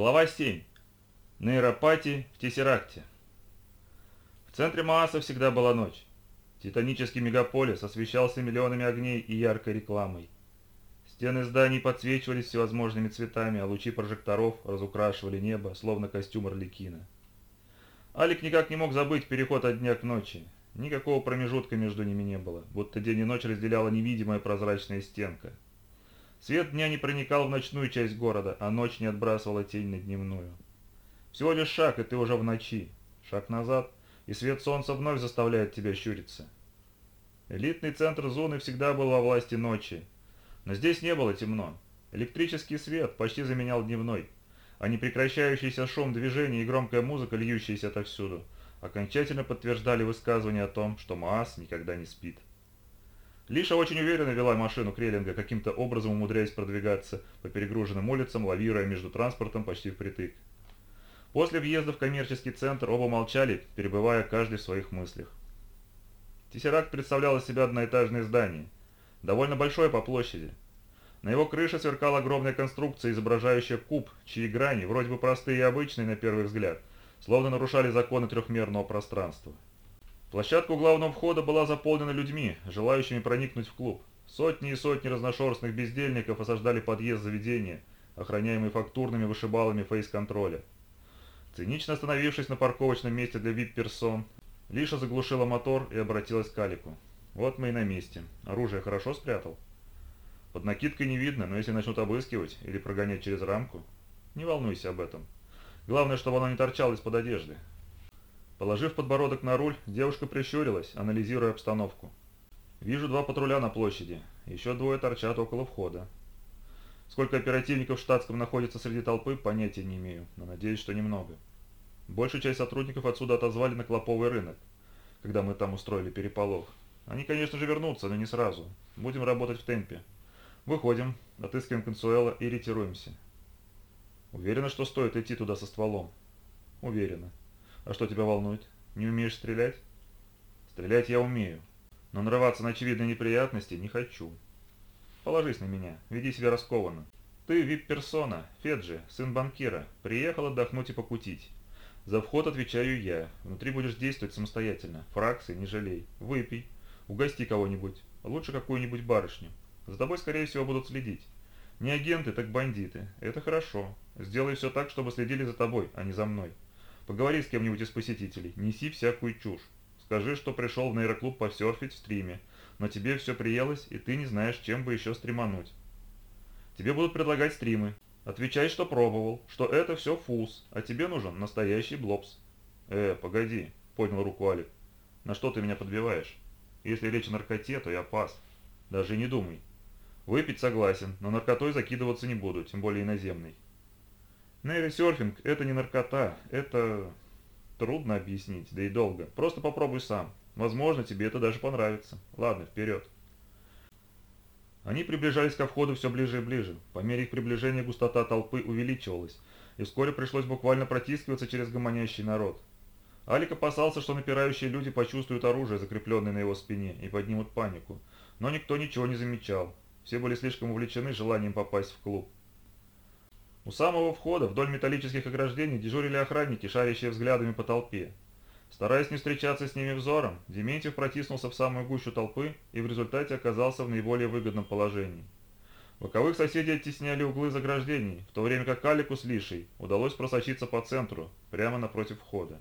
Глава 7. Нейропатии в Тессеракте. В центре Мааса всегда была ночь. Титанический мегаполис освещался миллионами огней и яркой рекламой. Стены зданий подсвечивались всевозможными цветами, а лучи прожекторов разукрашивали небо, словно костюм Орликина. Алик никак не мог забыть переход от дня к ночи. Никакого промежутка между ними не было, будто день и ночь разделяла невидимая прозрачная стенка – Свет дня не проникал в ночную часть города, а ночь не отбрасывала тень на дневную. Всего лишь шаг, и ты уже в ночи. Шаг назад, и свет солнца вновь заставляет тебя щуриться. Элитный центр зоны всегда был во власти ночи. Но здесь не было темно. Электрический свет почти заменял дневной, а непрекращающийся шум движения и громкая музыка, льющаяся отовсюду, окончательно подтверждали высказывание о том, что Маас никогда не спит. Лиша очень уверенно вела машину Креллинга, каким-то образом умудряясь продвигаться по перегруженным улицам, лавируя между транспортом почти впритык. После въезда в коммерческий центр оба молчали, перебывая каждый в своих мыслях. Тессеракт представлял из себя одноэтажное здание, довольно большое по площади. На его крыше сверкала огромная конструкция, изображающая куб, чьи грани, вроде бы простые и обычные на первый взгляд, словно нарушали законы трехмерного пространства. Площадка у главного входа была заполнена людьми, желающими проникнуть в клуб. Сотни и сотни разношерстных бездельников осаждали подъезд заведения, охраняемый фактурными вышибалами фейс-контроля. Цинично остановившись на парковочном месте для вип-персон, Лиша заглушила мотор и обратилась к Алику. «Вот мы и на месте. Оружие хорошо спрятал?» «Под накидкой не видно, но если начнут обыскивать или прогонять через рамку, не волнуйся об этом. Главное, чтобы оно не торчало из-под одежды. Положив подбородок на руль, девушка прищурилась, анализируя обстановку. «Вижу два патруля на площади. Еще двое торчат около входа. Сколько оперативников в штатском находится среди толпы, понятия не имею, но надеюсь, что немного. Большую часть сотрудников отсюда отозвали на Клоповый рынок, когда мы там устроили переполох. Они, конечно же, вернутся, но не сразу. Будем работать в темпе. Выходим, отыскиваем Консуэла и ретируемся. Уверена, что стоит идти туда со стволом? Уверена. А что тебя волнует? Не умеешь стрелять? Стрелять я умею, но нарываться на очевидные неприятности не хочу. Положись на меня, веди себя раскованно. Ты вип-персона, Феджи, сын банкира, приехал отдохнуть и покутить. За вход отвечаю я, внутри будешь действовать самостоятельно, фракции не жалей. Выпей, угости кого-нибудь, лучше какую-нибудь барышню. За тобой, скорее всего, будут следить. Не агенты, так бандиты. Это хорошо. Сделай все так, чтобы следили за тобой, а не за мной. Поговори с кем-нибудь из посетителей, неси всякую чушь. Скажи, что пришел в нейроклуб посерфить в стриме, но тебе все приелось, и ты не знаешь, чем бы еще стримануть. Тебе будут предлагать стримы. Отвечай, что пробовал, что это все фуз, а тебе нужен настоящий блобс. Э, погоди, поднял руку Алик. На что ты меня подбиваешь? Если речь о наркоте, то я пас. Даже не думай. Выпить согласен, но наркотой закидываться не буду, тем более иноземной. Нейросерфинг – это не наркота, это трудно объяснить, да и долго. Просто попробуй сам. Возможно, тебе это даже понравится. Ладно, вперед. Они приближались ко входу все ближе и ближе. По мере их приближения густота толпы увеличивалась, и вскоре пришлось буквально протискиваться через гомонящий народ. Алик опасался, что напирающие люди почувствуют оружие, закрепленное на его спине, и поднимут панику. Но никто ничего не замечал. Все были слишком увлечены желанием попасть в клуб. У самого входа вдоль металлических ограждений дежурили охранники, шарящие взглядами по толпе. Стараясь не встречаться с ними взором, Дементьев протиснулся в самую гущу толпы и в результате оказался в наиболее выгодном положении. Боковых соседей оттесняли углы заграждений, в то время как Алику с Лишей удалось просочиться по центру, прямо напротив входа.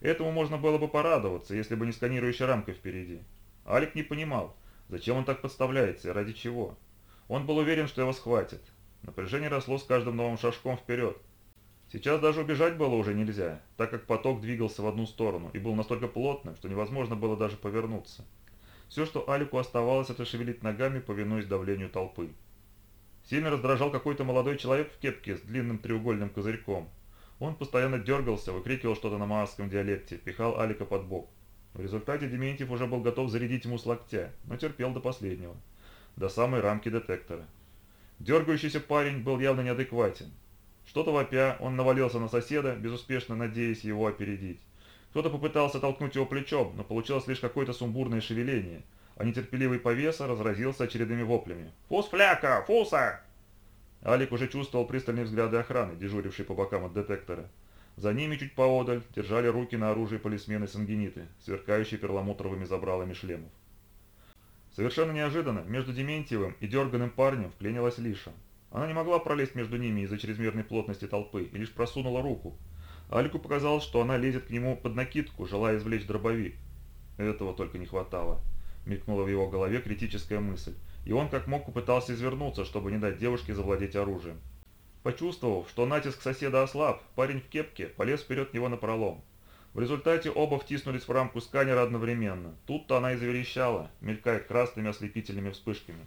Этому можно было бы порадоваться, если бы не сканирующая рамка впереди. Алик не понимал, зачем он так подставляется и ради чего. Он был уверен, что его схватят, Напряжение росло с каждым новым шажком вперед. Сейчас даже убежать было уже нельзя, так как поток двигался в одну сторону и был настолько плотным, что невозможно было даже повернуться. Все, что Алику оставалось, это шевелить ногами, повинуясь давлению толпы. Сильно раздражал какой-то молодой человек в кепке с длинным треугольным козырьком. Он постоянно дергался, выкрикивал что-то на маасском диалекте, пихал Алика под бок. В результате Дементьев уже был готов зарядить ему с локтя, но терпел до последнего, до самой рамки детектора. Дергающийся парень был явно неадекватен. Что-то вопя, он навалился на соседа, безуспешно надеясь его опередить. Кто-то попытался толкнуть его плечом, но получилось лишь какое-то сумбурное шевеление, а нетерпеливый повеса разразился очередными воплями. «Фус фляка! Фуса!» Алик уже чувствовал пристальные взгляды охраны, дежурившей по бокам от детектора. За ними чуть поодаль держали руки на оружии полисмены сангениты, сверкающие перламутровыми забралами шлемов. Совершенно неожиданно между Дементьевым и дерганым парнем вклинилась Лиша. Она не могла пролезть между ними из-за чрезмерной плотности толпы и лишь просунула руку. Алику показалось, что она лезет к нему под накидку, желая извлечь дробовик. Этого только не хватало. Мелькнула в его голове критическая мысль, и он как мог попытался извернуться, чтобы не дать девушке завладеть оружием. Почувствовав, что натиск соседа ослаб, парень в кепке полез вперед него напролом. В результате оба втиснулись в рамку сканера одновременно. Тут-то она и заверещала, мелькая красными ослепительными вспышками.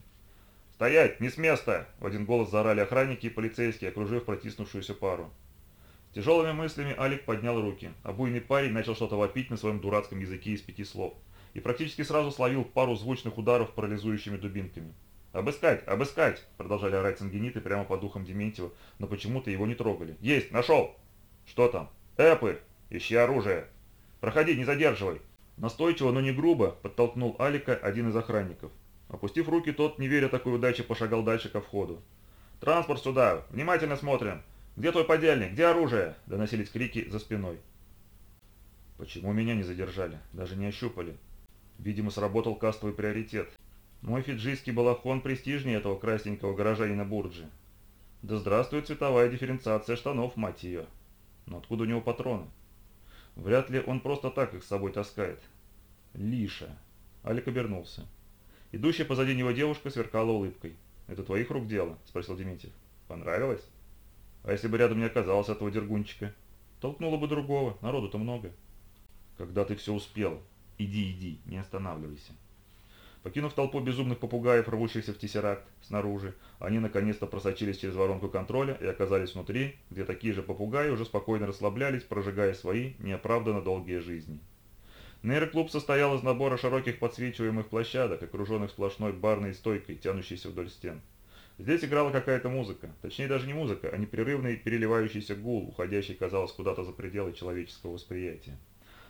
«Стоять! Не с места!» – в один голос заорали охранники и полицейские, окружив протиснувшуюся пару. С тяжелыми мыслями Алик поднял руки, а буйный парень начал что-то вопить на своем дурацком языке из пяти слов и практически сразу словил пару звучных ударов парализующими дубинками. «Обыскать! Обыскать!» – продолжали орать сангениты прямо по духам Дементьева, но почему-то его не трогали. «Есть! Нашел!» «Что там?» «Эпы! Ищи оружие!» «Проходи, не задерживай!» Настойчиво, но не грубо, подтолкнул Алика один из охранников. Опустив руки, тот, не веря такой удаче, пошагал дальше ко входу. «Транспорт сюда! Внимательно смотрим! Где твой подельник? Где оружие?» – доносились крики за спиной. Почему меня не задержали? Даже не ощупали. Видимо, сработал кастовый приоритет. Мой фиджийский балахон престижнее этого красненького горожанина Бурджи. Да здравствует цветовая дифференциация штанов, мать ее. Но откуда у него патроны? Вряд ли он просто так их с собой таскает. Лиша. Алик обернулся. Идущая позади него девушка сверкала улыбкой. «Это твоих рук дело?» – спросил Дементьев. «Понравилось?» «А если бы рядом не оказалось этого дергунчика?» «Толкнуло бы другого, народу-то много». «Когда ты все успел? Иди, иди, не останавливайся». Покинув толпу безумных попугаев, рвущихся в тессеракт снаружи, они наконец-то просочились через воронку контроля и оказались внутри, где такие же попугаи уже спокойно расслаблялись, прожигая свои неоправданно долгие жизни. Нейроклуб состоял из набора широких подсвечиваемых площадок, окруженных сплошной барной стойкой, тянущейся вдоль стен. Здесь играла какая-то музыка, точнее даже не музыка, а непрерывный переливающийся гул, уходящий, казалось, куда-то за пределы человеческого восприятия.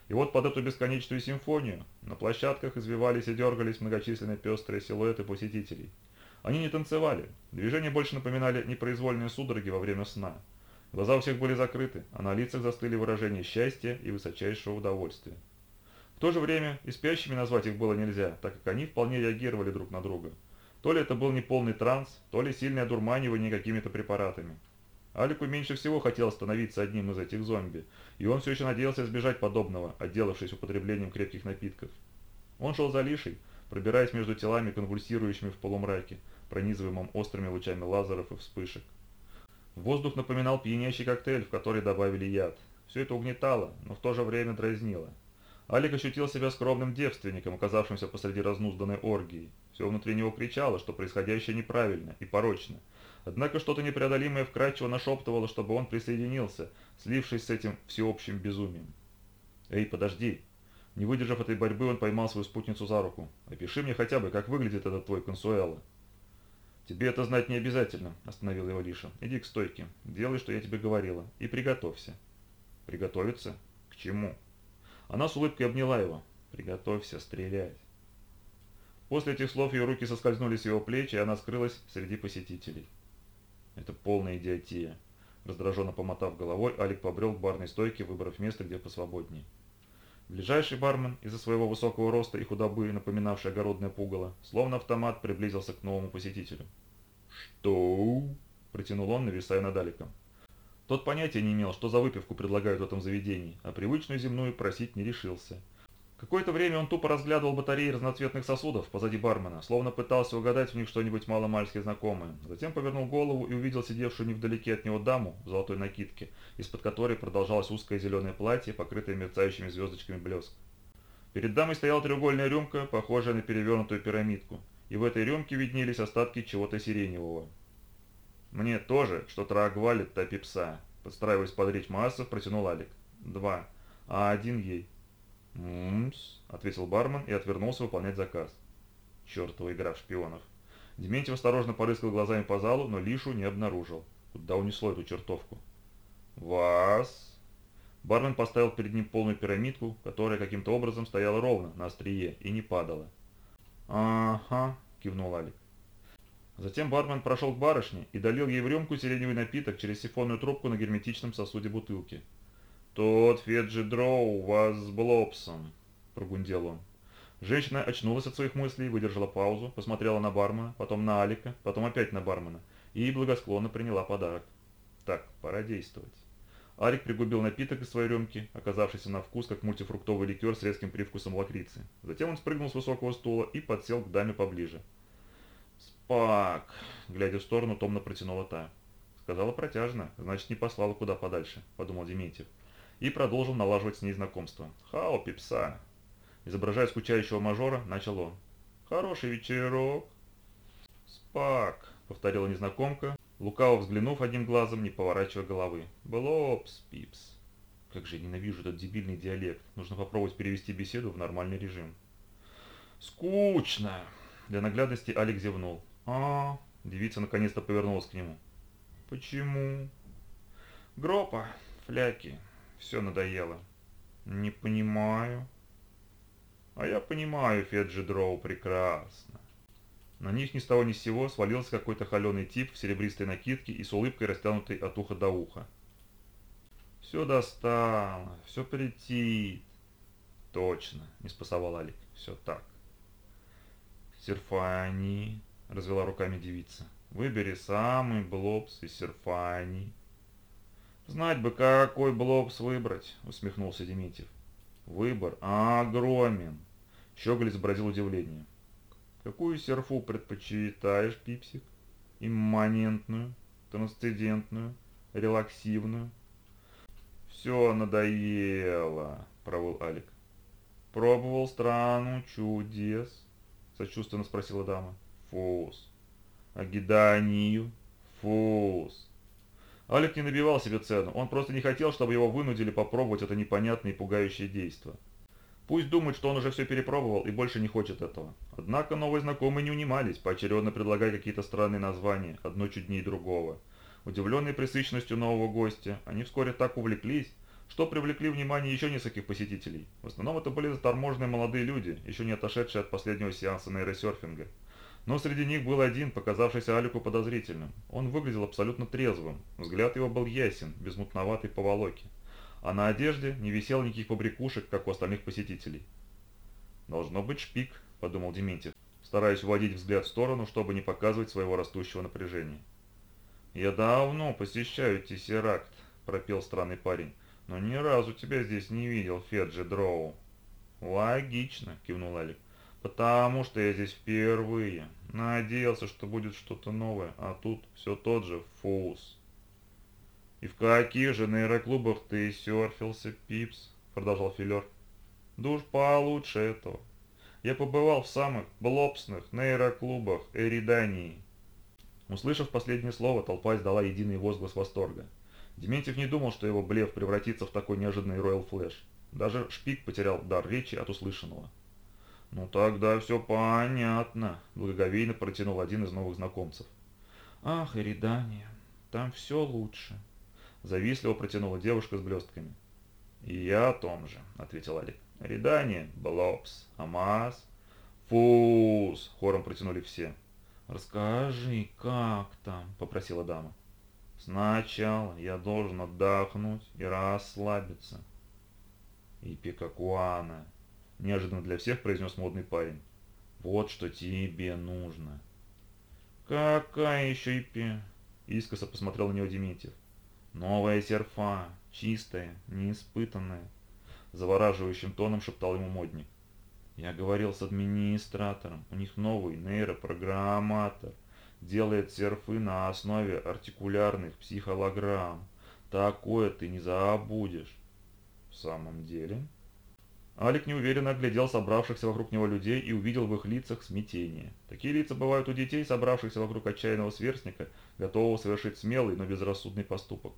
И вот под эту бесконечную симфонию на площадках извивались и дергались многочисленные пестрые силуэты посетителей. Они не танцевали, движения больше напоминали непроизвольные судороги во время сна. Глаза у всех были закрыты, а на лицах застыли выражения счастья и высочайшего удовольствия. В то же время и спящими назвать их было нельзя, так как они вполне реагировали друг на друга. То ли это был неполный транс, то ли сильное одурманивание какими-то препаратами. Алику меньше всего хотелось становиться одним из этих зомби, и он все еще надеялся избежать подобного, отделавшись употреблением крепких напитков. Он шел за Лишей, пробираясь между телами, конвульсирующими в полумраке, пронизываемым острыми лучами лазеров и вспышек. Воздух напоминал пьянящий коктейль, в который добавили яд. Все это угнетало, но в то же время дразнило. Алик ощутил себя скромным девственником, оказавшимся посреди разнузданной оргии. Все внутри него кричало, что происходящее неправильно и порочно – Однако что-то непреодолимое вкрадчиво нашептывало, чтобы он присоединился, слившись с этим всеобщим безумием. «Эй, подожди!» Не выдержав этой борьбы, он поймал свою спутницу за руку. «Опиши мне хотя бы, как выглядит этот твой консуэло». «Тебе это знать не обязательно», – остановил его Лиша. «Иди к стойке, делай, что я тебе говорила, и приготовься». «Приготовиться? К чему?» Она с улыбкой обняла его. «Приготовься стрелять». После этих слов ее руки соскользнули с его плеч, и она скрылась среди посетителей. Это полная идиотия. Раздраженно помотав головой, Алик побрел к барной стойке, выбрав место, где посвободней. Ближайший бармен, из-за своего высокого роста и худобы, напоминавший огородное пугало, словно автомат приблизился к новому посетителю. «Что?» – протянул он, нависая над Аликом. Тот понятия не имел, что за выпивку предлагают в этом заведении, а привычную земную просить не решился – Какое-то время он тупо разглядывал батареи разноцветных сосудов позади бармена, словно пытался угадать в них что-нибудь маломальски знакомое. Затем повернул голову и увидел сидевшую невдалеке от него даму в золотой накидке, из-под которой продолжалось узкое зеленое платье, покрытое мерцающими звездочками блеск. Перед дамой стояла треугольная рюмка, похожая на перевернутую пирамидку, и в этой рюмке виднелись остатки чего-то сиреневого. «Мне тоже что-то рагвалит та пипса», – подстраиваясь под речь массов, протянул Алик. «Два, а один ей». «Ммс», — ответил бармен и отвернулся выполнять заказ. Чертова игра в шпионов. Дементьев осторожно порыскал глазами по залу, но Лишу не обнаружил. Куда унесло эту чертовку? «Вас?» Бармен поставил перед ним полную пирамидку, которая каким-то образом стояла ровно, на острие, и не падала. «Ага», — кивнул Алик. Затем бармен прошел к барышне и долил ей в рюмку сиреневый напиток через сифонную трубку на герметичном сосуде бутылки. «Тот Феджи Дроу вас с Блопсом», – прогундел он. Женщина очнулась от своих мыслей, выдержала паузу, посмотрела на бармена, потом на Алика, потом опять на бармена и благосклонно приняла подарок. Так, пора действовать. Алик пригубил напиток из своей рюмки, оказавшийся на вкус как мультифруктовый ликер с резким привкусом лакрицы. Затем он спрыгнул с высокого стула и подсел к даме поближе. «Спак!» — глядя в сторону, томно протянула та. Сказала протяжно, значит, не послала куда подальше, подумал Дементьев. И продолжил налаживать с ней знакомство. «Хао, пипса!» Изображая скучающего мажора, начал он. «Хороший вечерок!» «Спак!» — повторила незнакомка, лукаво взглянув одним глазом, не поворачивая головы. «Блопс, пипс!» Как же я ненавижу этот дебильный диалект. Нужно попробовать перевести беседу в нормальный режим. «Скучно!» Для наглядности Алекс зевнул. А Девица наконец-то повернулась к нему. «Почему?» «Гропа, фляки, все надоело». «Не понимаю». «А я понимаю, Феджи Дроу, прекрасно». На них ни с того ни с сего свалился какой-то холеный тип в серебристой накидке и с улыбкой растянутой от уха до уха. «Все достало, все полетит». «Точно», — не спасовал Алик, — «все так». «Серфани», — развела руками девица, — «выбери самый блобс из серфани». «Знать бы, какой блобс выбрать», — усмехнулся Дементьев. «Выбор огромен», — Щеголь изобразил удивление. Какую серфу предпочитаешь, Пипсик? Имманентную, трансцендентную, релаксивную? Все надоело, провыл Алик. Пробовал страну чудес? Сочувственно спросила дама. Фус. Агиданию? Фус. Алик не набивал себе цену, он просто не хотел, чтобы его вынудили попробовать это непонятное и пугающее действие. Пусть думает, что он уже все перепробовал и больше не хочет этого. Однако новые знакомые не унимались, поочередно предлагая какие-то странные названия, одно чуднее другого. Удивленные пресыщенностью нового гостя, они вскоре так увлеклись, что привлекли внимание еще нескольких посетителей. В основном это были заторможенные молодые люди, еще не отошедшие от последнего сеанса нейросерфинга. Но среди них был один, показавшийся Алику подозрительным. Он выглядел абсолютно трезвым, взгляд его был ясен, без мутноватой поволоки а на одежде не висело никаких побрякушек, как у остальных посетителей. «Должно быть шпик», – подумал Дементьев, стараясь уводить взгляд в сторону, чтобы не показывать своего растущего напряжения. «Я давно посещаю Тессеракт», – пропел странный парень, – «но ни разу тебя здесь не видел, Феджи Дроу». «Логично», – кивнул Алик, – «потому что я здесь впервые. Надеялся, что будет что-то новое, а тут все тот же фуз». «И в каких же нейроклубах ты серфился, Пипс?» – продолжал Филер. «Да уж получше этого. Я побывал в самых блопсных нейроклубах Эридании». Услышав последнее слово, толпа издала единый возглас восторга. Дементьев не думал, что его блеф превратится в такой неожиданный роял флэш. Даже Шпик потерял дар речи от услышанного. «Ну тогда все понятно», – благоговейно протянул один из новых знакомцев. «Ах, Эридания, там все лучше», Завистливо протянула девушка с блестками. «И я о том же», — ответил Алик. «Редание, Блопс, Амаз, Фуз», — хором протянули все. «Расскажи, как там?» — попросила дама. «Сначала я должен отдохнуть и расслабиться». «Ипикакуана», — неожиданно для всех произнес модный парень. «Вот что тебе нужно». «Какая еще Ипи?» — искоса посмотрел на него Дементьев. «Новая серфа, чистая, неиспытанная», – завораживающим тоном шептал ему модник. «Я говорил с администратором, у них новый нейропрограмматор, делает серфы на основе артикулярных психолограмм. Такое ты не забудешь». «В самом деле?» Алик неуверенно оглядел собравшихся вокруг него людей и увидел в их лицах смятение. Такие лица бывают у детей, собравшихся вокруг отчаянного сверстника, готового совершить смелый, но безрассудный поступок.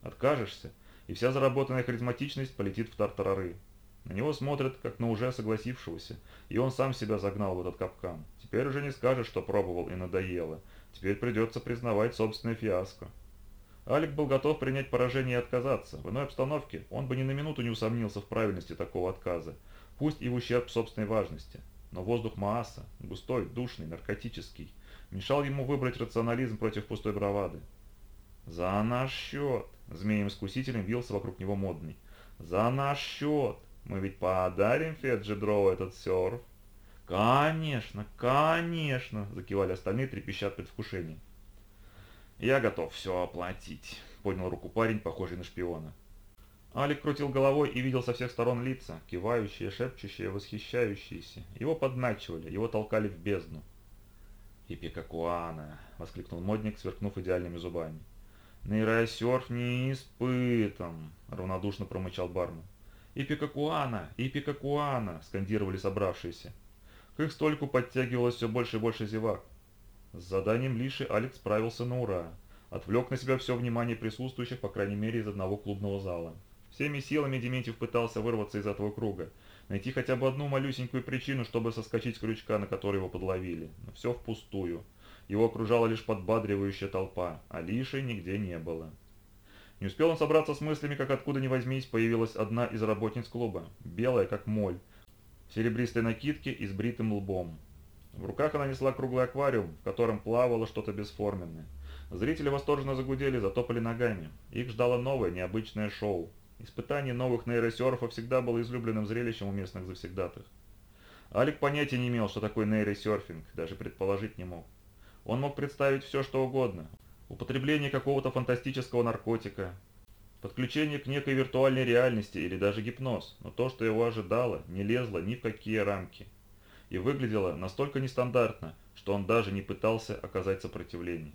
Откажешься, и вся заработанная харизматичность полетит в тартарары. На него смотрят, как на уже согласившегося, и он сам себя загнал в этот капкан. Теперь уже не скажешь, что пробовал и надоело. Теперь придется признавать собственное фиаско. Алик был готов принять поражение и отказаться. В иной обстановке он бы ни на минуту не усомнился в правильности такого отказа, пусть и в ущерб собственной важности. Но воздух Мааса, густой, душный, наркотический, мешал ему выбрать рационализм против пустой бравады. «За наш счет!» – змеем-искусителем вился вокруг него модный. «За наш счет! Мы ведь подарим Феджи Дроу этот серф!» «Конечно, конечно!» – закивали остальные, трепеща от предвкушения. «Я готов все оплатить», – поднял руку парень, похожий на шпиона. Алик крутил головой и видел со всех сторон лица, кивающие, шепчущие, восхищающиеся. Его подначивали, его толкали в бездну. «Ипикакуана!» — воскликнул модник, сверкнув идеальными зубами. «Нейросерф не испытан!» — равнодушно промычал бармен. «Ипикакуана! Ипикакуана!» — скандировали собравшиеся. К их стольку подтягивалось все больше и больше зевак. С заданием Лиши Алекс справился на ура. Отвлек на себя все внимание присутствующих, по крайней мере, из одного клубного зала. Всеми силами Дементьев пытался вырваться из этого круга, найти хотя бы одну малюсенькую причину, чтобы соскочить с крючка, на который его подловили. Но все впустую. Его окружала лишь подбадривающая толпа, а Лиши нигде не было. Не успел он собраться с мыслями, как откуда ни возьмись, появилась одна из работниц клуба, белая, как моль, в серебристой накидке и с бритым лбом. В руках она несла круглый аквариум, в котором плавало что-то бесформенное. Зрители восторженно загудели, затопали ногами. Их ждало новое, необычное шоу. Испытание новых нейросерфов всегда было излюбленным зрелищем у местных завсегдатых. Алик понятия не имел, что такое нейросерфинг, даже предположить не мог. Он мог представить все, что угодно. Употребление какого-то фантастического наркотика, подключение к некой виртуальной реальности или даже гипноз, но то, что его ожидало, не лезло ни в какие рамки. И выглядело настолько нестандартно, что он даже не пытался оказать сопротивление.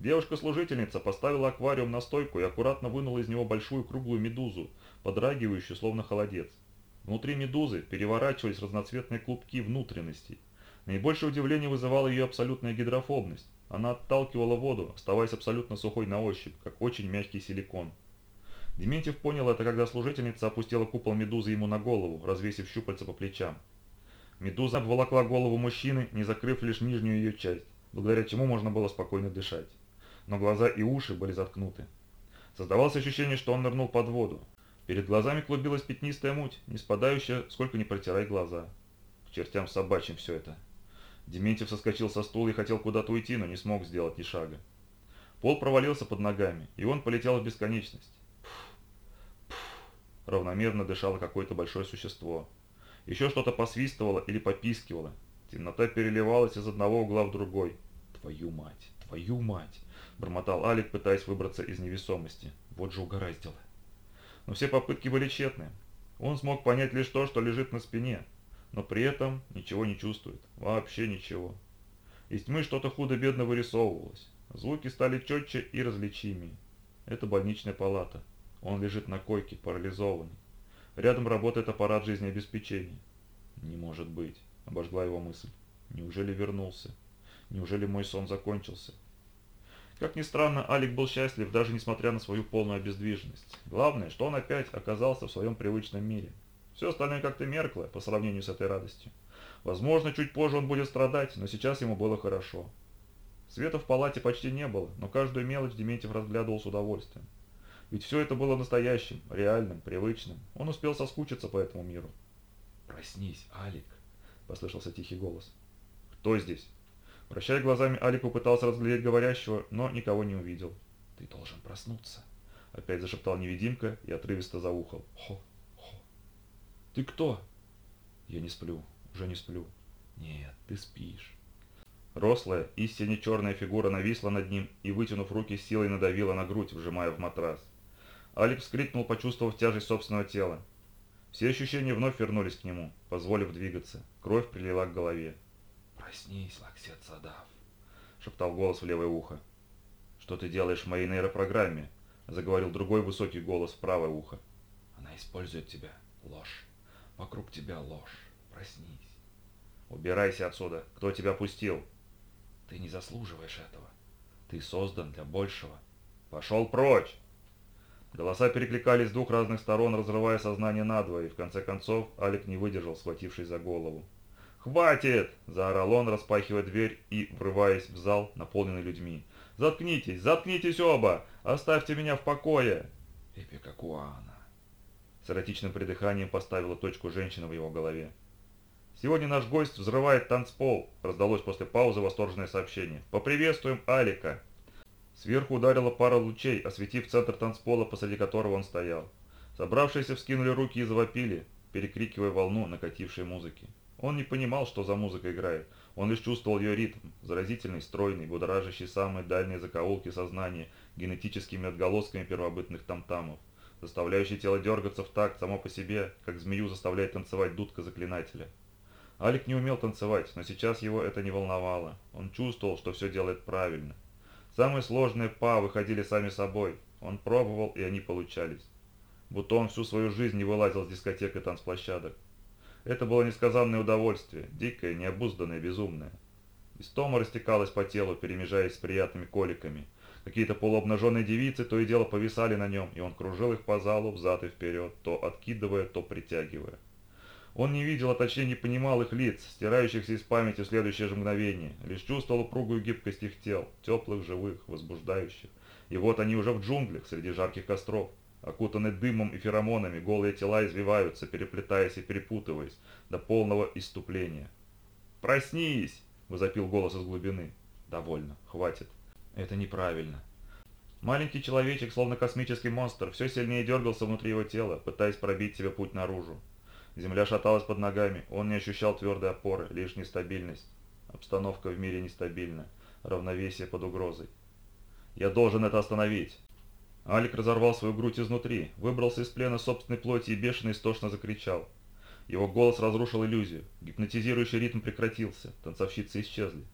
Девушка-служительница поставила аквариум на стойку и аккуратно вынула из него большую круглую медузу, подрагивающую словно холодец. Внутри медузы переворачивались разноцветные клубки внутренностей. Наибольшее удивление вызывала ее абсолютная гидрофобность. Она отталкивала воду, оставаясь абсолютно сухой на ощупь, как очень мягкий силикон. Дементьев понял это, когда служительница опустила купол медузы ему на голову, развесив щупальца по плечам. Медуза обволокла голову мужчины, не закрыв лишь нижнюю ее часть, благодаря чему можно было спокойно дышать но глаза и уши были заткнуты. Создавалось ощущение, что он нырнул под воду. Перед глазами клубилась пятнистая муть, не спадающая, сколько ни протирай глаза. К чертям собачьим все это. Дементьев соскочил со стула и хотел куда-то уйти, но не смог сделать ни шага. Пол провалился под ногами, и он полетел в бесконечность. Пфф, пфф, равномерно дышало какое-то большое существо. Еще что-то посвистывало или попискивало. Темнота переливалась из одного угла в другой. Твою мать, твою мать. – бормотал Алик, пытаясь выбраться из невесомости. Вот же угораздило. Но все попытки были тщетны. Он смог понять лишь то, что лежит на спине, но при этом ничего не чувствует. Вообще ничего. Из тьмы что-то худо-бедно вырисовывалось. Звуки стали четче и различимее. Это больничная палата. Он лежит на койке, парализованный. Рядом работает аппарат жизнеобеспечения. «Не может быть», – обожгла его мысль. «Неужели вернулся? Неужели мой сон закончился? Как ни странно, Алик был счастлив, даже несмотря на свою полную обездвиженность. Главное, что он опять оказался в своем привычном мире. Все остальное как-то меркло по сравнению с этой радостью. Возможно, чуть позже он будет страдать, но сейчас ему было хорошо. Света в палате почти не было, но каждую мелочь Дементьев разглядывал с удовольствием. Ведь все это было настоящим, реальным, привычным. Он успел соскучиться по этому миру. «Проснись, Алик!» – послышался тихий голос. «Кто здесь?» Вращая глазами, Алик попытался разглядеть говорящего, но никого не увидел. «Ты должен проснуться», — опять зашептал невидимка и отрывисто заухал. «Хо, хо». «Ты кто?» «Я не сплю, уже не сплю». «Нет, ты спишь». Рослая, истинно черная фигура нависла над ним и, вытянув руки, силой надавила на грудь, вжимая в матрас. Алик вскрикнул, почувствовав тяжесть собственного тела. Все ощущения вновь вернулись к нему, позволив двигаться. Кровь прилила к голове. «Проснись, Лаксет Садав», — шептал голос в левое ухо. «Что ты делаешь в моей нейропрограмме?» — заговорил другой высокий голос в правое ухо. «Она использует тебя. Ложь. Вокруг тебя ложь. Проснись». «Убирайся отсюда. Кто тебя пустил?» «Ты не заслуживаешь этого. Ты создан для большего. Пошел прочь!» Голоса перекликались с двух разных сторон, разрывая сознание надвое, и в конце концов Алик не выдержал, схватившись за голову. «Хватит!» – заорал он, распахивая дверь и врываясь в зал, наполненный людьми. «Заткнитесь! Заткнитесь оба! Оставьте меня в покое!» «Эпикакуана!» С эротичным придыханием поставила точку женщина в его голове. Сегодня наш гость взрывает танцпол», – раздалось после паузы восторженное сообщение. «Поприветствуем Алика!» Сверху ударила пара лучей, осветив центр танцпола, посреди которого он стоял. Собравшиеся вскинули руки и завопили, перекрикивая волну накатившей музыки. Он не понимал, что за музыка играет. Он лишь чувствовал ее ритм, заразительный, стройный, будоражащий самые дальние закоулки сознания генетическими отголосками первобытных тамтамов, заставляющий тело дергаться в такт само по себе, как змею заставляет танцевать дудка заклинателя. Алик не умел танцевать, но сейчас его это не волновало. Он чувствовал, что все делает правильно. Самые сложные па выходили сами собой. Он пробовал, и они получались. Будто он всю свою жизнь не вылазил с дискотек и танцплощадок. Это было несказанное удовольствие, дикое, необузданное, безумное. Истома растекалась по телу, перемежаясь с приятными коликами. Какие-то полуобнаженные девицы то и дело повисали на нем, и он кружил их по залу взад и вперед, то откидывая, то притягивая. Он не видел, а точнее не понимал их лиц, стирающихся из памяти в следующее же мгновение, лишь чувствовал упругую гибкость их тел, теплых, живых, возбуждающих. И вот они уже в джунглях, среди жарких костров. Окутаны дымом и феромонами, голые тела извиваются, переплетаясь и перепутываясь, до полного иступления. «Проснись!» – возопил голос из глубины. «Довольно, хватит. Это неправильно». Маленький человечек, словно космический монстр, все сильнее дергался внутри его тела, пытаясь пробить себе путь наружу. Земля шаталась под ногами, он не ощущал твердой опоры, лишь нестабильность. Обстановка в мире нестабильна, равновесие под угрозой. «Я должен это остановить!» Алик разорвал свою грудь изнутри, выбрался из плена собственной плоти и бешено истошно закричал. Его голос разрушил иллюзию. Гипнотизирующий ритм прекратился, танцовщицы исчезли.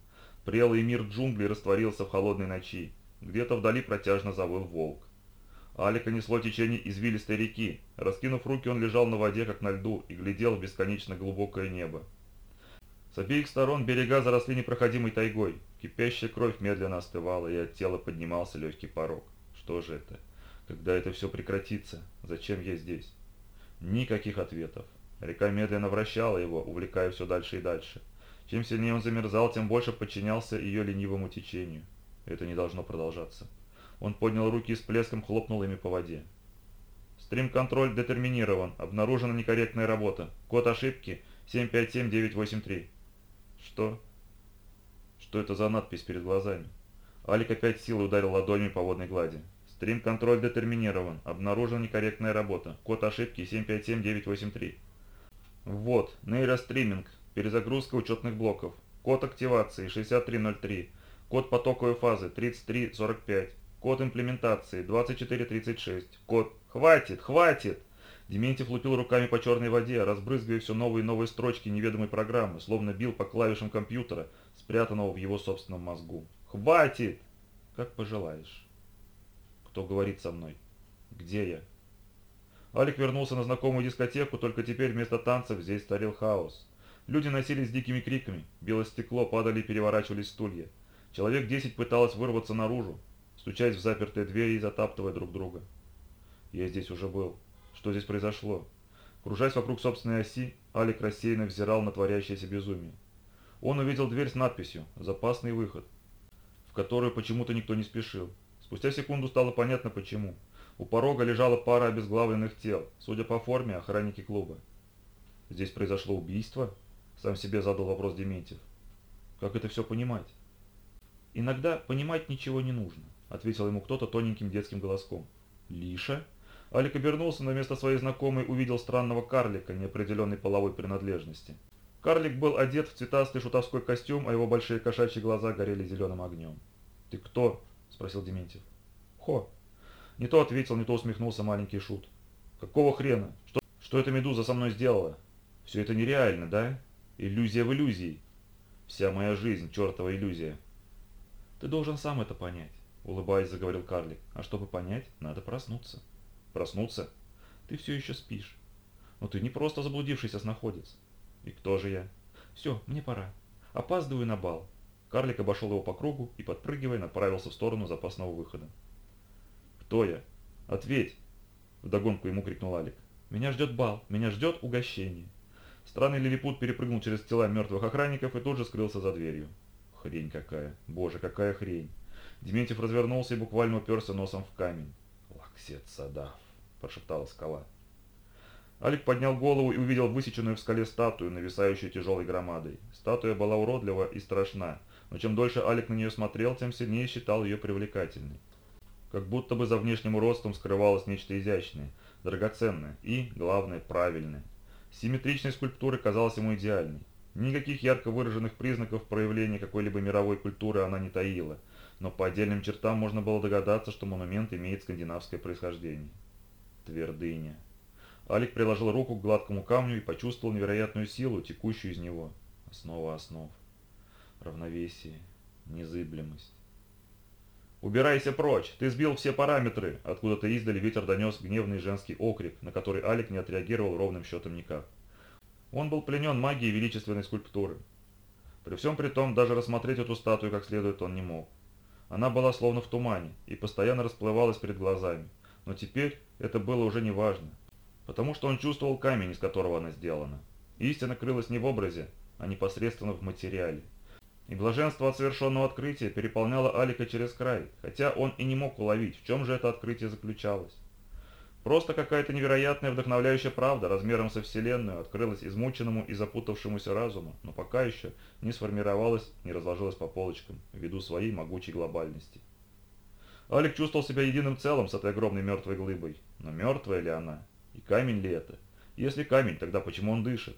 Прелый мир джунглей растворился в холодной ночи. Где-то вдали протяжно завыл волк. Алика несло течение извилистой реки. Раскинув руки, он лежал на воде, как на льду, и глядел в бесконечно глубокое небо. С обеих сторон берега заросли непроходимой тайгой. Кипящая кровь медленно остывала, и от тела поднимался легкий порог. Что же это? Когда это все прекратится? Зачем я здесь? Никаких ответов. Река медленно вращала его, увлекая все дальше и дальше. Чем сильнее он замерзал, тем больше подчинялся ее ленивому течению. Это не должно продолжаться. Он поднял руки и с плеском хлопнул ими по воде. Стрим-контроль детерминирован. Обнаружена некорректная работа. Код ошибки 757983. Что? Что это за надпись перед глазами? Алик опять силой ударил ладонями по водной глади. Стрим-контроль детерминирован. Обнаружена некорректная работа. Код ошибки 757983. Вот, нейростриминг. Перезагрузка учетных блоков. Код активации 6303. Код потоковой фазы 3345. Код имплементации 2436. Код... Хватит, хватит! Дементьев лупил руками по черной воде, разбрызгивая все новые и новые строчки неведомой программы, словно бил по клавишам компьютера, спрятанного в его собственном мозгу. «Хватит!» «Как пожелаешь». Кто говорит со мной? Где я? Алик вернулся на знакомую дискотеку, только теперь вместо танцев здесь царил хаос. Люди носились дикими криками, било стекло, падали и переворачивались стулья. Человек десять пыталось вырваться наружу, стучась в запертые двери и затаптывая друг друга. Я здесь уже был. Что здесь произошло? Кружась вокруг собственной оси, Алик рассеянно взирал на творящееся безумие. Он увидел дверь с надписью «Запасный выход», в которую почему-то никто не спешил. Спустя секунду стало понятно почему. У порога лежала пара обезглавленных тел, судя по форме, охранники клуба. «Здесь произошло убийство?» – сам себе задал вопрос Дементьев. «Как это все понимать?» «Иногда понимать ничего не нужно», – ответил ему кто-то тоненьким детским голоском. «Лиша?» Алик обернулся, но вместо своей знакомой увидел странного карлика неопределенной половой принадлежности. Карлик был одет в цветастый шутовской костюм, а его большие кошачьи глаза горели зеленым огнем. «Ты кто?» – спросил Дементьев. «Хо». Не то ответил, не то усмехнулся маленький шут. «Какого хрена? Что, что эта медуза со мной сделала? Все это нереально, да? Иллюзия в иллюзии. Вся моя жизнь – чертова иллюзия». «Ты должен сам это понять», – улыбаясь, заговорил карлик. «А чтобы понять, надо проснуться». «Проснуться? Ты все еще спишь. Но ты не просто заблудившийся снаходец. И кто же я? Все, мне пора. Опаздываю на бал. Карлик обошел его по кругу и, подпрыгивая, направился в сторону запасного выхода. «Кто я? Ответь!» – вдогонку ему крикнул Алик. «Меня ждет бал, меня ждет угощение». Странный лилипут перепрыгнул через тела мертвых охранников и тут же скрылся за дверью. Хрень какая! Боже, какая хрень! Дементьев развернулся и буквально уперся носом в камень. «Лаксет Садав!» – прошептала скала. Алик поднял голову и увидел высеченную в скале статую, нависающую тяжелой громадой. Статуя была уродлива и страшна, но чем дольше Алик на нее смотрел, тем сильнее считал ее привлекательной. Как будто бы за внешним ростом скрывалось нечто изящное, драгоценное и, главное, правильное. Симметричность скульптуры казалась ему идеальной. Никаких ярко выраженных признаков проявления какой-либо мировой культуры она не таила, но по отдельным чертам можно было догадаться, что монумент имеет скандинавское происхождение. Твердыня. Алик приложил руку к гладкому камню и почувствовал невероятную силу, текущую из него. Основа основ. Равновесие. Незыблемость. «Убирайся прочь! Ты сбил все параметры!» Откуда-то издали ветер донес гневный женский окрик, на который Алик не отреагировал ровным счетом никак. Он был пленен магией величественной скульптуры. При всем при том, даже рассмотреть эту статую как следует он не мог. Она была словно в тумане и постоянно расплывалась перед глазами. Но теперь это было уже не важно, потому что он чувствовал камень, из которого она сделана. Истина крылась не в образе, а непосредственно в материале. И блаженство от совершенного открытия переполняло Алика через край, хотя он и не мог уловить, в чем же это открытие заключалось. Просто какая-то невероятная вдохновляющая правда размером со Вселенную открылась измученному и запутавшемуся разуму, но пока еще не сформировалась, не разложилась по полочкам, ввиду своей могучей глобальности. Алик чувствовал себя единым целым с этой огромной мертвой глыбой. Но мертвая ли она? И камень ли это? Если камень, тогда почему он дышит?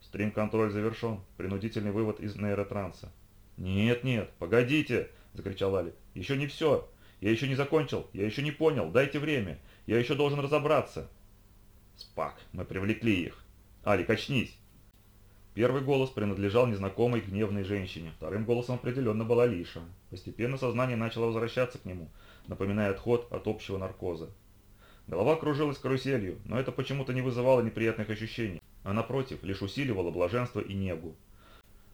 Стрим-контроль завершен. Принудительный вывод из нейротранса. «Нет, нет, погодите!» – закричал Алик. «Еще не все! Я еще не закончил! Я еще не понял! Дайте время! Я еще должен разобраться!» «Спак, мы привлекли их! Алик, очнись!» Первый голос принадлежал незнакомой гневной женщине, вторым голосом определенно была Лиша. Постепенно сознание начало возвращаться к нему, напоминая отход от общего наркоза. Голова кружилась каруселью, но это почему-то не вызывало неприятных ощущений а напротив, лишь усиливало блаженство и негу.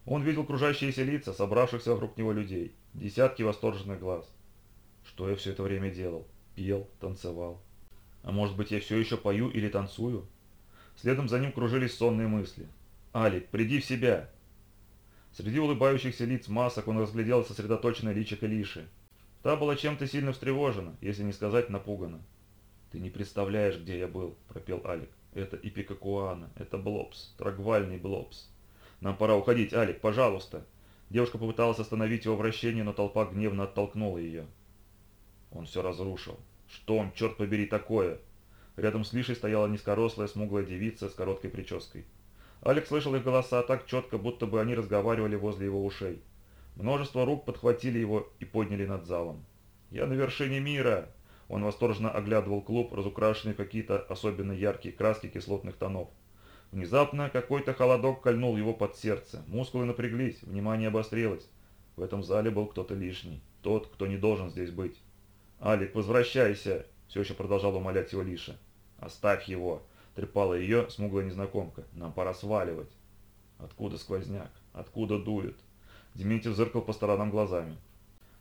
Он видел кружащиеся лица, собравшихся вокруг него людей, десятки восторженных глаз. Что я все это время делал? Пел, танцевал. А может быть, я все еще пою или танцую? Следом за ним кружились сонные мысли. «Алик, приди в себя!» Среди улыбающихся лиц масок он разглядел сосредоточенное личико Лиши. Та была чем-то сильно встревожена, если не сказать напугана. «Ты не представляешь, где я был», – пропел Алик. Это Ипикакуана, это Блобс, трагвальный Блобс. Нам пора уходить, Алик, пожалуйста. Девушка попыталась остановить его вращение, но толпа гневно оттолкнула ее. Он все разрушил. Что он, черт побери, такое? Рядом с Лишей стояла низкорослая смуглая девица с короткой прической. Алекс слышал их голоса так четко, будто бы они разговаривали возле его ушей. Множество рук подхватили его и подняли над залом. «Я на вершине мира!» Он восторженно оглядывал клуб, разукрашенный какие-то особенно яркие краски кислотных тонов. Внезапно какой-то холодок кольнул его под сердце. Мускулы напряглись, внимание обострилось. В этом зале был кто-то лишний. Тот, кто не должен здесь быть. «Алик, возвращайся!» Все еще продолжал умолять его Лиша. «Оставь его!» Трепала ее смуглая незнакомка. «Нам пора сваливать!» «Откуда сквозняк? Откуда дует?» Дементьев зыркал по сторонам глазами.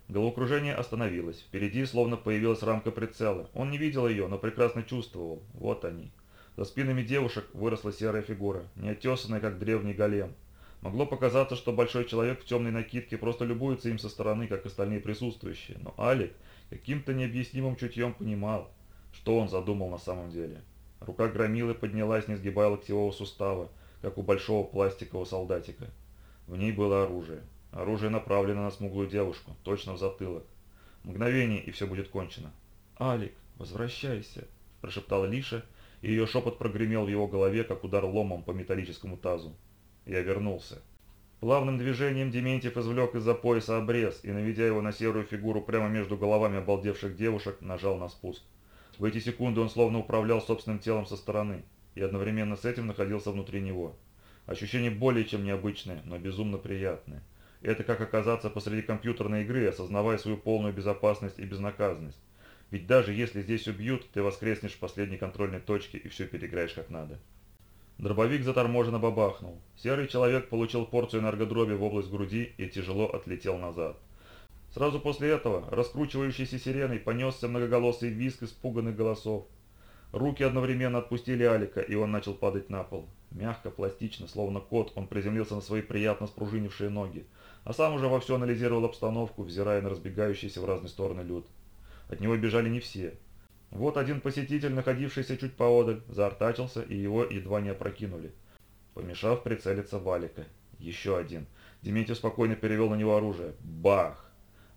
Головокружение остановилось. Впереди словно появилась рамка прицела. Он не видел ее, но прекрасно чувствовал. Вот они. За спинами девушек выросла серая фигура, неотесанная, как древний голем. Могло показаться, что большой человек в темной накидке просто любуется им со стороны, как остальные присутствующие. Но Алик каким-то необъяснимым чутьем понимал, что он задумал на самом деле. Рука громилы поднялась, не сгибая локтевого сустава, как у большого пластикового солдатика. В ней было оружие. Оружие направлено на смуглую девушку, точно в затылок. Мгновение, и все будет кончено. «Алик, возвращайся!» – прошептала Лиша, и ее шепот прогремел в его голове, как удар ломом по металлическому тазу. Я вернулся. Плавным движением Дементьев извлек из-за пояса обрез и, наведя его на серую фигуру прямо между головами обалдевших девушек, нажал на спуск. В эти секунды он словно управлял собственным телом со стороны и одновременно с этим находился внутри него. Ощущение более чем необычное, но безумно приятное. Это как оказаться посреди компьютерной игры, осознавая свою полную безопасность и безнаказанность. Ведь даже если здесь убьют, ты воскреснешь в последней контрольной точке и все переиграешь как надо. Дробовик заторможенно бабахнул. Серый человек получил порцию энергодроби в область груди и тяжело отлетел назад. Сразу после этого раскручивающейся сиреной понесся многоголосый визг испуганных голосов. Руки одновременно отпустили Алика, и он начал падать на пол. Мягко, пластично, словно кот, он приземлился на свои приятно спружинившие ноги а сам уже вовсю анализировал обстановку, взирая на разбегающийся в разные стороны люд. От него бежали не все. Вот один посетитель, находившийся чуть поодаль, заортачился, и его едва не опрокинули, помешав прицелиться Валика. Еще один. Дементьев спокойно перевел на него оружие. Бах!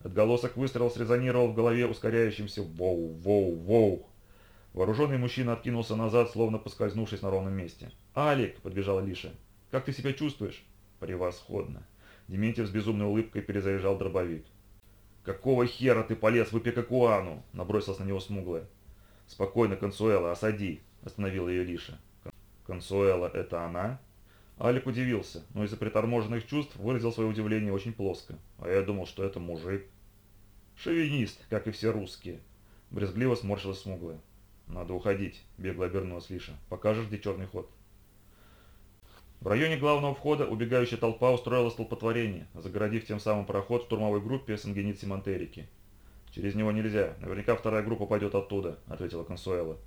Отголосок выстрела срезонировал в голове ускоряющимся «воу-воу-воу». Вооруженный мужчина откинулся назад, словно поскользнувшись на ровном месте. «Алик!» – подбежала Лиша. «Как ты себя чувствуешь?» «Превосходно!» Дементьев с безумной улыбкой перезаряжал дробовик. «Какого хера ты полез в Ипекакуану?» – набросилась на него смуглая. «Спокойно, Консуэла, осади!» – остановила ее Лиша. «Консуэла – это она?» Алик удивился, но из-за приторможенных чувств выразил свое удивление очень плоско. А я думал, что это мужик. «Шовинист, как и все русские!» Брезгливо сморщилась смуглая. «Надо уходить», – бегло обернулась Лиша. «Покажешь, где черный ход?» В районе главного входа убегающая толпа устроила столпотворение, загородив тем самым проход штурмовой группе Сангенит Симонтерики. «Через него нельзя. Наверняка вторая группа пойдет оттуда», – ответила Консуэла.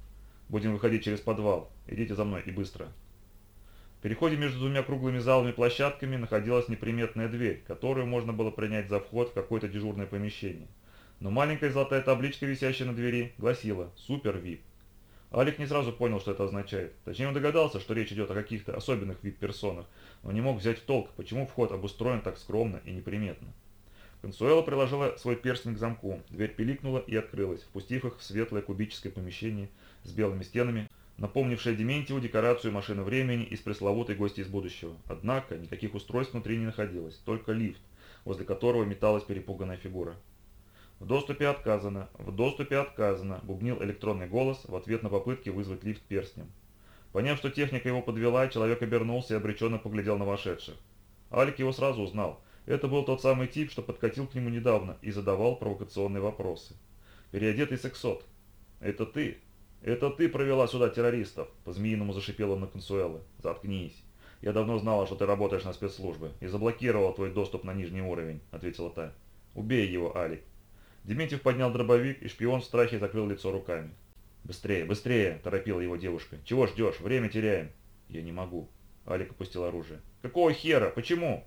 «Будем выходить через подвал. Идите за мной и быстро». В переходе между двумя круглыми залами и площадками находилась неприметная дверь, которую можно было принять за вход в какое-то дежурное помещение. Но маленькая золотая табличка, висящая на двери, гласила «Супер ВИП». Алик не сразу понял, что это означает. Точнее, он догадался, что речь идет о каких-то особенных вип-персонах, но не мог взять в толк, почему вход обустроен так скромно и неприметно. Консуэла приложила свой перстень к замку, дверь пиликнула и открылась, впустив их в светлое кубическое помещение с белыми стенами, напомнившее Дементьеву декорацию машины времени из пресловутой гости из будущего. Однако никаких устройств внутри не находилось, только лифт, возле которого металась перепуганная фигура. «В доступе отказано, в доступе отказано», – бубнил электронный голос в ответ на попытки вызвать лифт перстнем. Поняв, что техника его подвела, человек обернулся и обреченно поглядел на вошедших. Алик его сразу узнал. Это был тот самый тип, что подкатил к нему недавно и задавал провокационные вопросы. Переодетый сексот. «Это ты? Это ты провела сюда террористов?» По-змеиному зашипел он на Консуэлы. «Заткнись. Я давно знала, что ты работаешь на спецслужбы и заблокировала твой доступ на нижний уровень», — ответила та. «Убей его, Алик. Дементьев поднял дробовик, и шпион в страхе закрыл лицо руками. «Быстрее, быстрее!» – торопила его девушка. «Чего ждешь? Время теряем!» «Я не могу!» – Алик опустил оружие. «Какого хера? Почему?»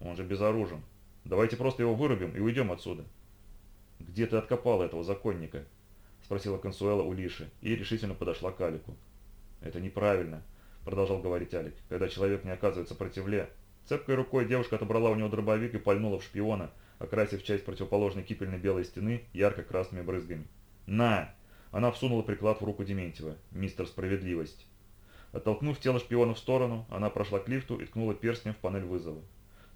«Он же безоружен. Давайте просто его вырубим и уйдем отсюда». «Где ты откопал этого законника?» – спросила Консуэла у Лиши и решительно подошла к Алику. «Это неправильно», – продолжал говорить Алик, – «когда человек не оказывает сопротивления». Цепкой рукой девушка отобрала у него дробовик и пальнула в шпиона, окрасив часть противоположной кипельной белой стены ярко-красными брызгами. «На!» Она всунула приклад в руку Дементьева. «Мистер Справедливость». Оттолкнув тело шпиона в сторону, она прошла к лифту и ткнула перстнем в панель вызова.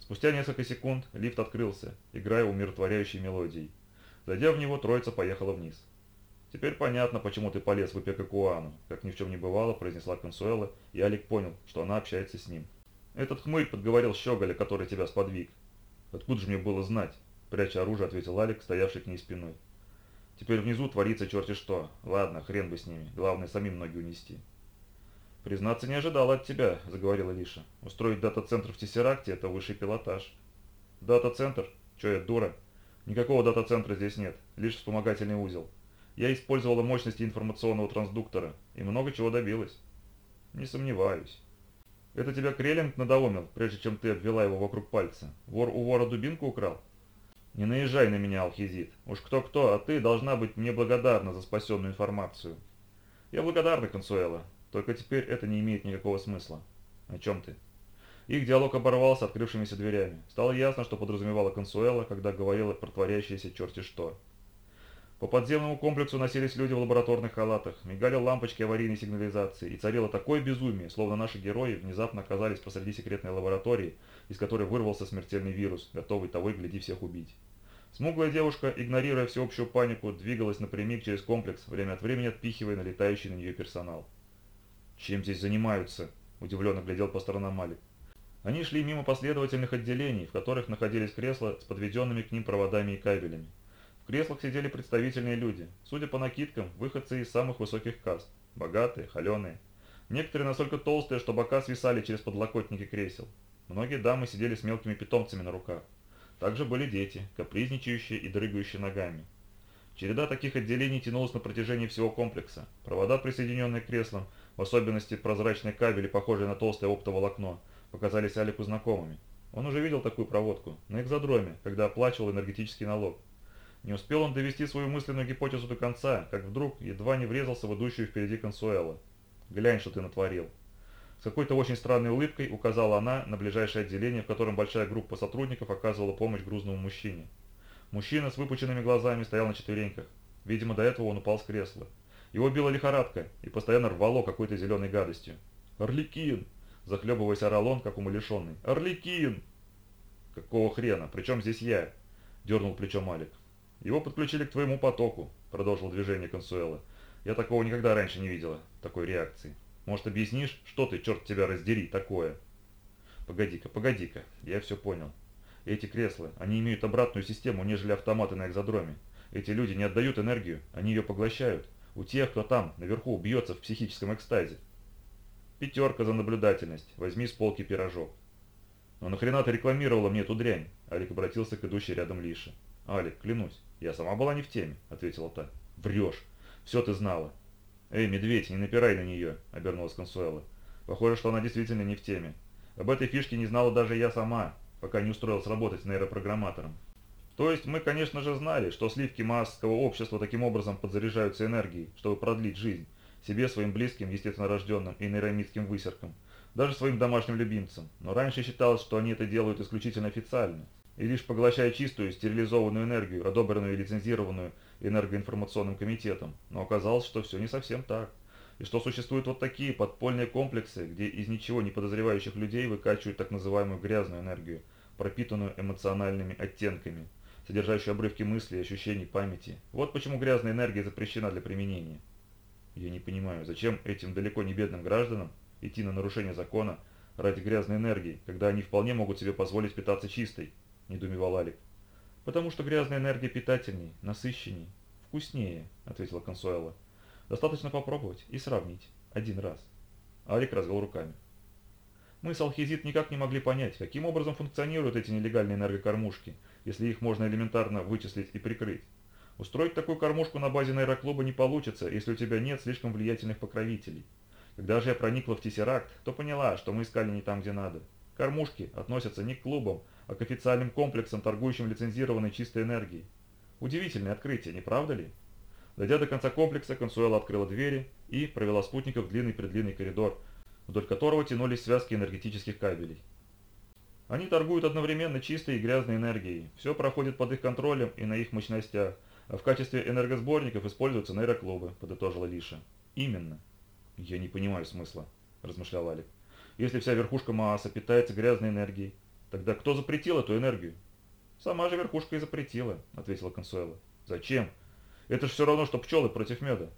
Спустя несколько секунд лифт открылся, играя умиротворяющей мелодией. Зайдя в него, троица поехала вниз. «Теперь понятно, почему ты полез в Ипекакуану», – как ни в чем не бывало, произнесла Консуэла, и Алик понял, что она общается с ним. «Этот хмырь подговорил Щеголя, который тебя сподвиг. «Откуда же мне было знать?» – пряча оружие, ответил Алик, стоявший к ней спиной. «Теперь внизу творится черти что. Ладно, хрен бы с ними. Главное, самим ноги унести». «Признаться, не ожидала от тебя», – заговорила Лиша. «Устроить дата-центр в Тессеракте – это высший пилотаж». «Дата-центр? Че я, дура? Никакого дата-центра здесь нет, лишь вспомогательный узел. Я использовала мощности информационного трансдуктора и много чего добилась». «Не сомневаюсь». Это тебя Креллинг надоумил, прежде чем ты обвела его вокруг пальца. Вор у вора дубинку украл? Не наезжай на меня, Алхизит. Уж кто-кто, а ты должна быть мне благодарна за спасенную информацию. Я благодарна, Консуэла. Только теперь это не имеет никакого смысла. О чем ты? Их диалог оборвался открывшимися дверями. Стало ясно, что подразумевала Консуэла, когда говорила про творящиеся черти что. По подземному комплексу носились люди в лабораторных халатах, мигали лампочки аварийной сигнализации, и царило такое безумие, словно наши герои внезапно оказались посреди секретной лаборатории, из которой вырвался смертельный вирус, готовый того и гляди всех убить. Смуглая девушка, игнорируя всеобщую панику, двигалась напрямик через комплекс, время от времени отпихивая налетающий на нее персонал. «Чем здесь занимаются?» – удивленно глядел по сторонам Малик. Они шли мимо последовательных отделений, в которых находились кресла с подведенными к ним проводами и кабелями. В креслах сидели представительные люди, судя по накидкам, выходцы из самых высоких каст, богатые, холеные. Некоторые настолько толстые, что бока свисали через подлокотники кресел. Многие дамы сидели с мелкими питомцами на руках. Также были дети, капризничающие и дрыгающие ногами. Череда таких отделений тянулась на протяжении всего комплекса. Провода, присоединенные к креслам, в особенности прозрачные кабели, похожие на толстое оптоволокно, показались Алику знакомыми. Он уже видел такую проводку на экзодроме, когда оплачивал энергетический налог. Не успел он довести свою мысленную гипотезу до конца, как вдруг едва не врезался в идущую впереди Консуэла. «Глянь, что ты натворил». С какой-то очень странной улыбкой указала она на ближайшее отделение, в котором большая группа сотрудников оказывала помощь грузному мужчине. Мужчина с выпученными глазами стоял на четвереньках. Видимо, до этого он упал с кресла. Его била лихорадка и постоянно рвало какой-то зеленой гадостью. «Орликин!» – захлебываясь орал он, как умалишенный. «Орликин!» «Какого хрена? Причем здесь я?» – дернул плечом Алик. «Его подключили к твоему потоку», – продолжил движение Консуэла. «Я такого никогда раньше не видела, такой реакции. Может, объяснишь, что ты, черт тебя раздери, такое?» «Погоди-ка, погоди-ка, я все понял. Эти кресла, они имеют обратную систему, нежели автоматы на экзодроме. Эти люди не отдают энергию, они ее поглощают. У тех, кто там, наверху, бьется в психическом экстазе. Пятерка за наблюдательность, возьми с полки пирожок. Но нахрена ты рекламировала мне эту дрянь? Алик обратился к идущей рядом Лише. Алик, клянусь, я сама была не в теме, ответила та. Врешь. Все ты знала. Эй, медведь, не напирай на нее, обернулась Консуэла. Похоже, что она действительно не в теме. Об этой фишке не знала даже я сама, пока не устроилась работать нейропрограмматором. То есть мы, конечно же, знали, что сливки массового общества таким образом подзаряжаются энергией, чтобы продлить жизнь себе, своим близким, естественно рожденным и нейромитским высеркам, даже своим домашним любимцам. Но раньше считалось, что они это делают исключительно официально, и лишь поглощая чистую, стерилизованную энергию, одобренную и лицензированную энергоинформационным комитетом. Но оказалось, что все не совсем так. И что существуют вот такие подпольные комплексы, где из ничего не подозревающих людей выкачивают так называемую грязную энергию, пропитанную эмоциональными оттенками – содержащую обрывки мыслей, ощущений, памяти. Вот почему грязная энергия запрещена для применения. Я не понимаю, зачем этим далеко не бедным гражданам идти на нарушение закона ради грязной энергии, когда они вполне могут себе позволить питаться чистой, недоумевал Алик. Потому что грязная энергия питательней, насыщенней, вкуснее, ответила Консуэла. Достаточно попробовать и сравнить. Один раз. Алик развел руками. Мы с Алхизит никак не могли понять, каким образом функционируют эти нелегальные энергокормушки – если их можно элементарно вычислить и прикрыть. Устроить такую кормушку на базе нейроклуба не получится, если у тебя нет слишком влиятельных покровителей. Когда же я проникла в Тессеракт, то поняла, что мы искали не там, где надо. Кормушки относятся не к клубам, а к официальным комплексам, торгующим лицензированной чистой энергией. Удивительное открытие, не правда ли? Дойдя до конца комплекса, Консуэла открыла двери и провела спутников в длинный-предлинный коридор, вдоль которого тянулись связки энергетических кабелей. Они торгуют одновременно чистой и грязной энергией. Все проходит под их контролем и на их мощностях. А в качестве энергосборников используются нейроклубы, подытожила Лиша. Именно. Я не понимаю смысла, размышлял Алик. Если вся верхушка Мааса питается грязной энергией, тогда кто запретил эту энергию? Сама же верхушка и запретила, ответила Консуэла. Зачем? Это же все равно, что пчелы против меда.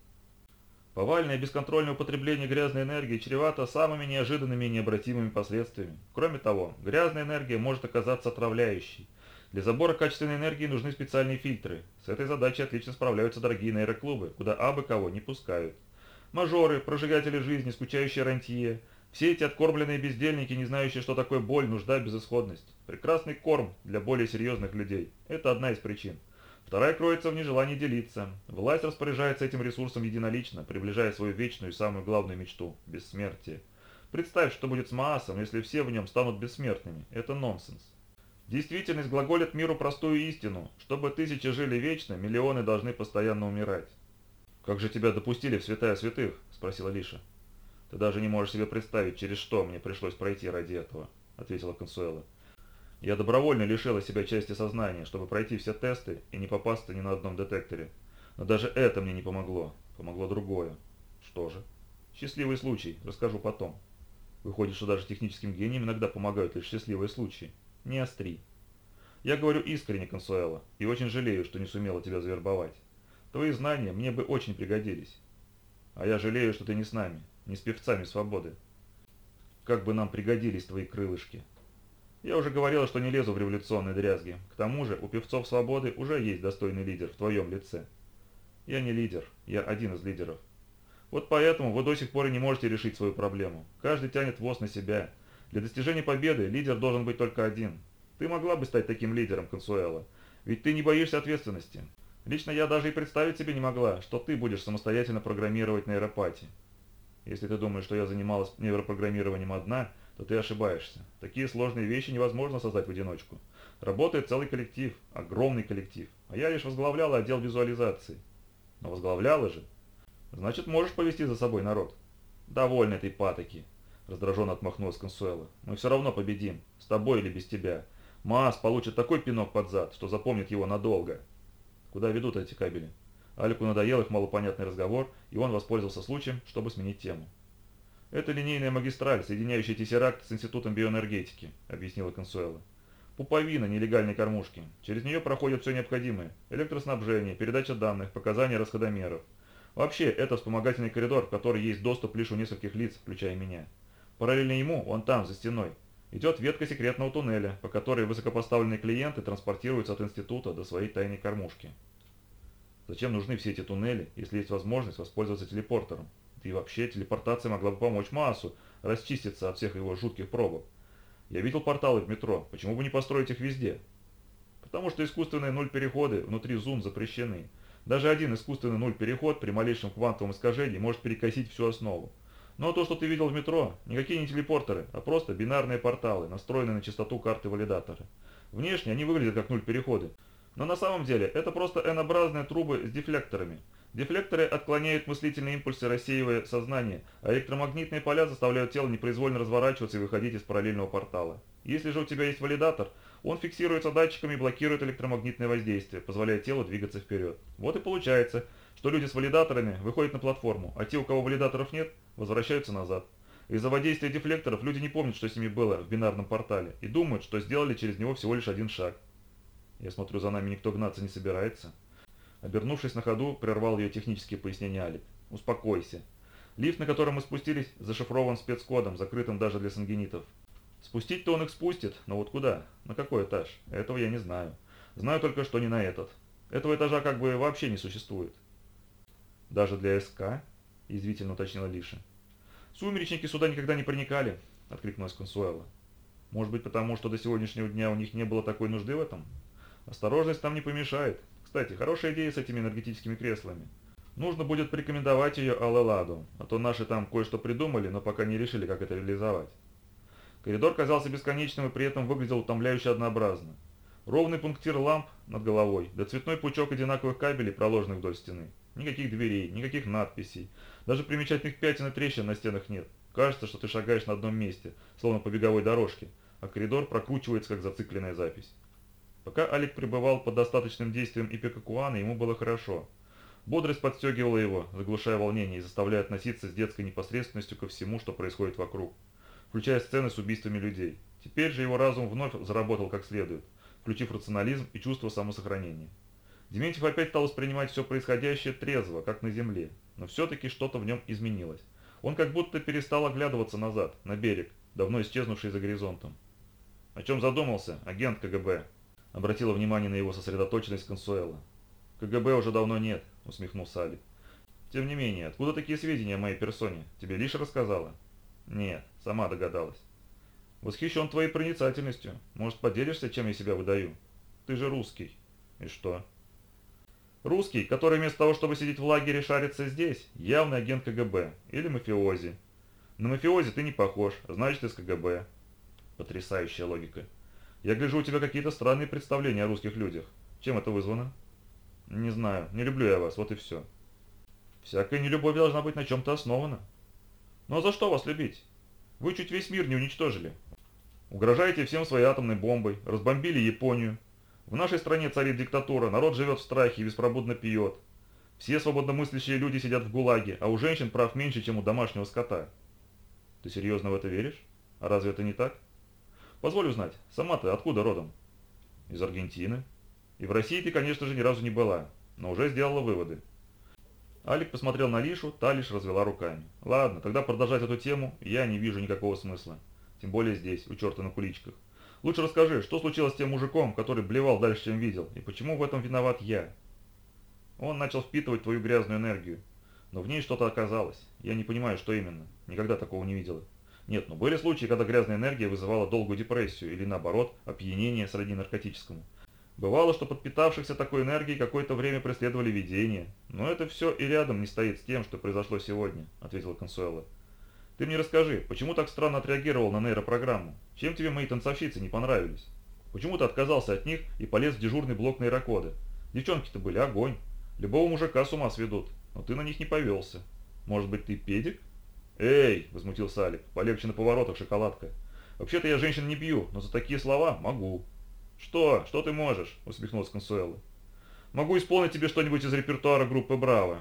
Повальное бесконтрольное употребление грязной энергии чревато самыми неожиданными и необратимыми последствиями. Кроме того, грязная энергия может оказаться отравляющей. Для забора качественной энергии нужны специальные фильтры. С этой задачей отлично справляются дорогие нейроклубы, куда абы кого не пускают. Мажоры, прожигатели жизни, скучающие рантье, все эти откормленные бездельники, не знающие, что такое боль, нужда, безысходность. Прекрасный корм для более серьезных людей. Это одна из причин. Вторая кроется в нежелании делиться. Власть распоряжается этим ресурсом единолично, приближая свою вечную и самую главную мечту – бессмертие. Представь, что будет с Маасом, если все в нем станут бессмертными. Это нонсенс. Действительность глаголит миру простую истину. Чтобы тысячи жили вечно, миллионы должны постоянно умирать. «Как же тебя допустили в святая святых?» – спросила Лиша. «Ты даже не можешь себе представить, через что мне пришлось пройти ради этого», – ответила Консуэла. Я добровольно лишила себя части сознания, чтобы пройти все тесты и не попасться ни на одном детекторе. Но даже это мне не помогло. Помогло другое. Что же? Счастливый случай. Расскажу потом. Выходит, что даже техническим гениям иногда помогают лишь счастливые случаи. Не остри. Я говорю искренне, Консуэла, и очень жалею, что не сумела тебя завербовать. Твои знания мне бы очень пригодились. А я жалею, что ты не с нами, не с певцами свободы. Как бы нам пригодились твои крылышки. Я уже говорил, что не лезу в революционные дрязги. К тому же у певцов свободы уже есть достойный лидер в твоем лице. Я не лидер, я один из лидеров. Вот поэтому вы до сих пор и не можете решить свою проблему. Каждый тянет воз на себя. Для достижения победы лидер должен быть только один. Ты могла бы стать таким лидером, Консуэла. Ведь ты не боишься ответственности. Лично я даже и представить себе не могла, что ты будешь самостоятельно программировать нейропатии. Если ты думаешь, что я занималась нейропрограммированием одна – то ты ошибаешься. Такие сложные вещи невозможно создать в одиночку. Работает целый коллектив, огромный коллектив, а я лишь возглавляла отдел визуализации. Но возглавляла же. Значит, можешь повести за собой народ. Довольно этой патоки, раздраженно отмахнулась Консуэла. Мы все равно победим, с тобой или без тебя. Маас получит такой пинок под зад, что запомнит его надолго. Куда ведут эти кабели? Алику надоел их малопонятный разговор, и он воспользовался случаем, чтобы сменить тему. «Это линейная магистраль, соединяющая Тессеракт с Институтом биоэнергетики», — объяснила Консуэла. «Пуповина нелегальной кормушки. Через нее проходит все необходимое. Электроснабжение, передача данных, показания расходомеров. Вообще, это вспомогательный коридор, в который есть доступ лишь у нескольких лиц, включая меня. Параллельно ему, он там, за стеной, идет ветка секретного туннеля, по которой высокопоставленные клиенты транспортируются от института до своей тайной кормушки. Зачем нужны все эти туннели, если есть возможность воспользоваться телепортером? И вообще, телепортация могла бы помочь Маасу расчиститься от всех его жутких пробок. Я видел порталы в метро, почему бы не построить их везде? Потому что искусственные нуль-переходы внутри зум запрещены. Даже один искусственный нуль-переход при малейшем квантовом искажении может перекосить всю основу. Но то, что ты видел в метро, никакие не телепортеры, а просто бинарные порталы, настроенные на частоту карты валидатора. Внешне они выглядят как нуль-переходы. Но на самом деле это просто N-образные трубы с дефлекторами – Дефлекторы отклоняют мыслительные импульсы, рассеивая сознание, а электромагнитные поля заставляют тело непроизвольно разворачиваться и выходить из параллельного портала. Если же у тебя есть валидатор, он фиксируется датчиками и блокирует электромагнитное воздействие, позволяя телу двигаться вперед. Вот и получается, что люди с валидаторами выходят на платформу, а те, у кого валидаторов нет, возвращаются назад. Из-за воздействия дефлекторов люди не помнят, что с ними было в бинарном портале, и думают, что сделали через него всего лишь один шаг. Я смотрю, за нами никто гнаться не собирается. Обернувшись на ходу, прервал ее технические пояснения Алик. «Успокойся. Лифт, на котором мы спустились, зашифрован спецкодом, закрытым даже для сангенитов. Спустить-то он их спустит, но вот куда? На какой этаж? Этого я не знаю. Знаю только, что не на этот. Этого этажа как бы вообще не существует». «Даже для СК?» – язвительно уточнила Лиша. «Сумеречники сюда никогда не проникали», – откликнулась Консуэла. «Может быть, потому что до сегодняшнего дня у них не было такой нужды в этом? Осторожность там не помешает. Кстати, хорошая идея с этими энергетическими креслами. Нужно будет порекомендовать ее Алэладу, а то наши там кое-что придумали, но пока не решили, как это реализовать. Коридор казался бесконечным и при этом выглядел утомляюще однообразно. Ровный пунктир ламп над головой, да цветной пучок одинаковых кабелей, проложенных вдоль стены. Никаких дверей, никаких надписей. Даже примечательных пятен и трещин на стенах нет. Кажется, что ты шагаешь на одном месте, словно по беговой дорожке, а коридор прокручивается, как зацикленная запись. Пока Алик пребывал под достаточным действием Ипекакуана, ему было хорошо. Бодрость подстегивала его, заглушая волнение и заставляя относиться с детской непосредственностью ко всему, что происходит вокруг, включая сцены с убийствами людей. Теперь же его разум вновь заработал как следует, включив рационализм и чувство самосохранения. Дементьев опять стал воспринимать все происходящее трезво, как на земле, но все-таки что-то в нем изменилось. Он как будто перестал оглядываться назад, на берег, давно исчезнувший за горизонтом. «О чем задумался, агент КГБ?» Обратила внимание на его сосредоточенность Консуэла. «КГБ уже давно нет», — усмехнулся Алик. «Тем не менее, откуда такие сведения о моей персоне? Тебе лишь рассказала?» «Нет, сама догадалась». «Восхищен твоей проницательностью. Может, поделишься, чем я себя выдаю? Ты же русский». «И что?» «Русский, который вместо того, чтобы сидеть в лагере, шарится здесь, явный агент КГБ или мафиози. На мафиози ты не похож, значит, из КГБ». Потрясающая логика. Я гляжу, у тебя какие-то странные представления о русских людях. Чем это вызвано? Не знаю, не люблю я вас, вот и все. Всякая нелюбовь должна быть на чем-то основана. Ну а за что вас любить? Вы чуть весь мир не уничтожили. Угрожаете всем своей атомной бомбой, разбомбили Японию. В нашей стране царит диктатура, народ живет в страхе и беспробудно пьет. Все свободномыслящие люди сидят в ГУЛАГе, а у женщин прав меньше, чем у домашнего скота. Ты серьезно в это веришь? А разве это не так? Позволь узнать, сама ты откуда родом? Из Аргентины. И в России ты, конечно же, ни разу не была, но уже сделала выводы. Алик посмотрел на Лишу, та лишь развела руками. Ладно, тогда продолжать эту тему я не вижу никакого смысла. Тем более здесь, у черта на куличках. Лучше расскажи, что случилось с тем мужиком, который блевал дальше, чем видел, и почему в этом виноват я? Он начал впитывать твою грязную энергию, но в ней что-то оказалось. Я не понимаю, что именно. Никогда такого не видела. Нет, но были случаи, когда грязная энергия вызывала долгую депрессию или наоборот, опьянение сродни наркотическому. Бывало, что подпитавшихся такой энергией какое-то время преследовали видения. Но это все и рядом не стоит с тем, что произошло сегодня, ответила Консуэла. Ты мне расскажи, почему так странно отреагировал на нейропрограмму? Чем тебе мои танцовщицы не понравились? Почему ты отказался от них и полез в дежурный блок нейрокода? Девчонки-то были огонь. Любого мужика с ума сведут, но ты на них не повелся. Может быть, ты педик?» «Эй!» – возмутился Алик. «Полегче на поворотах, шоколадка. Вообще-то я женщин не бью, но за такие слова могу». «Что? Что ты можешь?» – усмехнулась Консуэла. «Могу исполнить тебе что-нибудь из репертуара группы «Браво».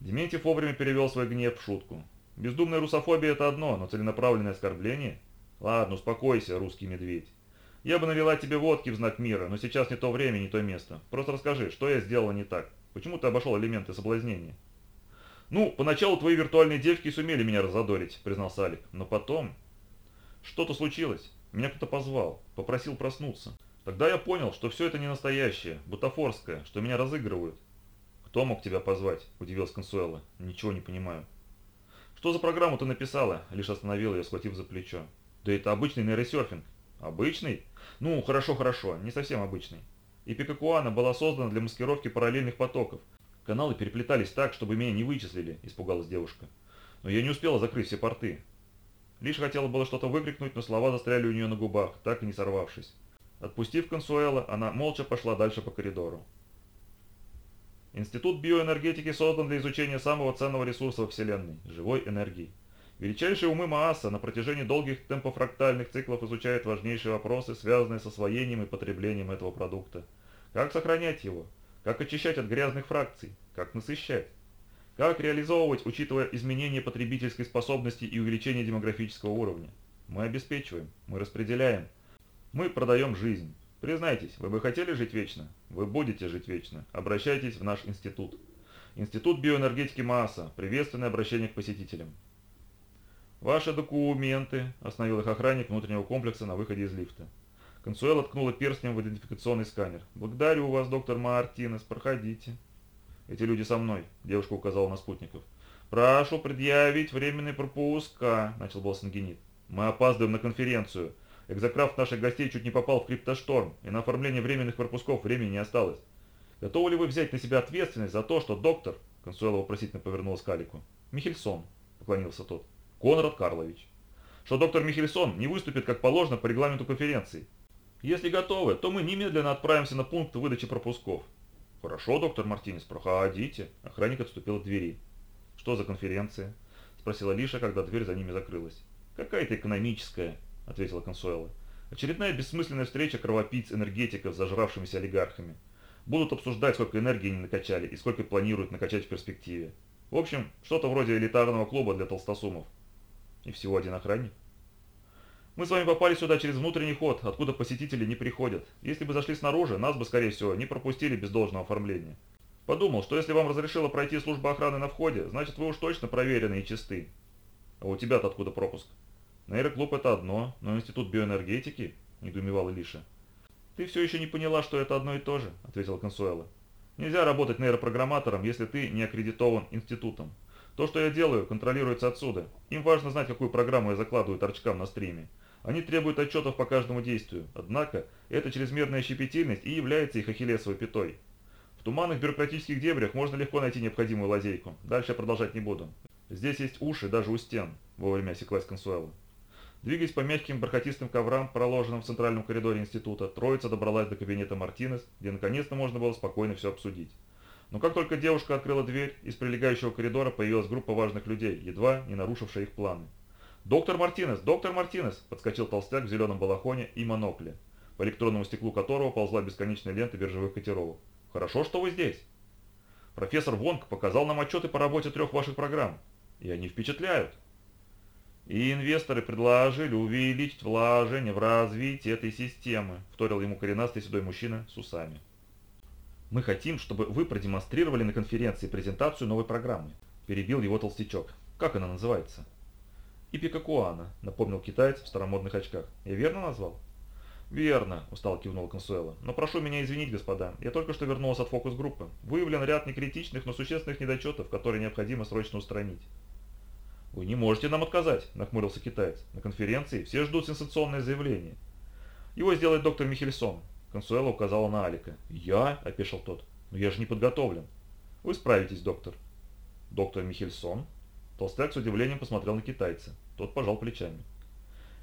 Дементьев вовремя перевел свой гнев в шутку. «Бездумная русофобия – это одно, но целенаправленное оскорбление? Ладно, успокойся, русский медведь. Я бы налила тебе водки в знак мира, но сейчас не то время, не то место. Просто расскажи, что я сделала не так? Почему ты обошел элементы соблазнения?» «Ну, поначалу твои виртуальные девки сумели меня разодорить», – признался Алик. «Но потом...» «Что-то случилось. Меня кто-то позвал, попросил проснуться. Тогда я понял, что все это не настоящее, бутафорское, что меня разыгрывают. «Кто мог тебя позвать?» – удивилась Консуэла. «Ничего не понимаю». «Что за программу ты написала?» – лишь остановил ее, схватив за плечо. «Да это обычный нейросерфинг». «Обычный?» «Ну, хорошо, хорошо, не совсем обычный». Ипикакуана была создана для маскировки параллельных потоков. Каналы переплетались так, чтобы меня не вычислили, испугалась девушка. Но я не успела закрыть все порты. Лишь хотела было что-то выкрикнуть, но слова застряли у нее на губах, так и не сорвавшись. Отпустив Консуэла, она молча пошла дальше по коридору. Институт биоэнергетики создан для изучения самого ценного ресурса во Вселенной – живой энергии. Величайшие умы Мааса на протяжении долгих темпофрактальных циклов изучают важнейшие вопросы, связанные с освоением и потреблением этого продукта. Как сохранять его? Как очищать от грязных фракций? Как насыщать? Как реализовывать, учитывая изменение потребительской способности и увеличение демографического уровня? Мы обеспечиваем, мы распределяем, мы продаем жизнь. Признайтесь, вы бы хотели жить вечно? Вы будете жить вечно. Обращайтесь в наш институт. Институт биоэнергетики МААСа. Приветственное обращение к посетителям. «Ваши документы», – остановил их охранник внутреннего комплекса на выходе из лифта. Консуэла ткнула перстнем в идентификационный сканер. «Благодарю вас, доктор Мартинес, проходите». «Эти люди со мной», – девушка указала на спутников. «Прошу предъявить временный пропуска», – начал был Сангенит. «Мы опаздываем на конференцию. Экзокрафт наших гостей чуть не попал в криптошторм, и на оформление временных пропусков времени не осталось. Готовы ли вы взять на себя ответственность за то, что доктор, Консуэла вопросительно повернулась к Алику, Михельсон, поклонился тот, Конрад Карлович, что доктор Михельсон не выступит как положено по регламенту конференции. Если готовы, то мы немедленно отправимся на пункт выдачи пропусков. Хорошо, доктор Мартинес, проходите. Охранник отступил к двери. Что за конференция? Спросила Лиша, когда дверь за ними закрылась. Какая-то экономическая, – ответила Консуэла. «Очередная бессмысленная встреча кровопийц-энергетиков с зажравшимися олигархами. Будут обсуждать, сколько энергии они накачали и сколько планируют накачать в перспективе. В общем, что-то вроде элитарного клуба для толстосумов. И всего один охранник. Мы с вами попали сюда через внутренний ход, откуда посетители не приходят. Если бы зашли снаружи, нас бы, скорее всего, не пропустили без должного оформления. Подумал, что если вам разрешила пройти служба охраны на входе, значит вы уж точно проверены и чисты. А у тебя-то откуда пропуск? Нейроклуб это одно, но институт биоэнергетики, недоумевала Лиша. Ты все еще не поняла, что это одно и то же, ответила Консуэла. Нельзя работать нейропрограмматором, если ты не аккредитован институтом. То, что я делаю, контролируется отсюда. Им важно знать, какую программу я закладываю торчкам на стриме. Они требуют отчетов по каждому действию. Однако, эта чрезмерная щепетильность и является их ахиллесовой пятой. В туманных бюрократических дебрях можно легко найти необходимую лазейку. Дальше продолжать не буду. Здесь есть уши даже у стен, вовремя осеклась Консуэла. Двигаясь по мягким бархатистым коврам, проложенным в центральном коридоре института, троица добралась до кабинета Мартинес, где наконец-то можно было спокойно все обсудить. Но как только девушка открыла дверь, из прилегающего коридора появилась группа важных людей, едва не нарушившая их планы. «Доктор Мартинес! Доктор Мартинес!» – подскочил толстяк в зеленом балахоне и монокле, по электронному стеклу которого ползла бесконечная лента биржевых котировок. «Хорошо, что вы здесь!» «Профессор Вонг показал нам отчеты по работе трех ваших программ, и они впечатляют!» И инвесторы предложили увеличить вложение в развитие этой системы, вторил ему коренастый седой мужчина с усами. Мы хотим, чтобы вы продемонстрировали на конференции презентацию новой программы. Перебил его толстячок. Как она называется? Ипикакуана, напомнил китаец в старомодных очках. Я верно назвал? «Верно», – устало кивнул Консуэла. «Но прошу меня извинить, господа. Я только что вернулся от фокус-группы. Выявлен ряд некритичных, но существенных недочетов, которые необходимо срочно устранить. «Вы не можете нам отказать», – нахмурился китаец. «На конференции все ждут сенсационное заявление». «Его сделает доктор Михельсон», – Консуэла указала на Алика. «Я?» – опешил тот. «Но я же не подготовлен». «Вы справитесь, доктор». «Доктор Михельсон?» Толстяк с удивлением посмотрел на китайца. Тот пожал плечами.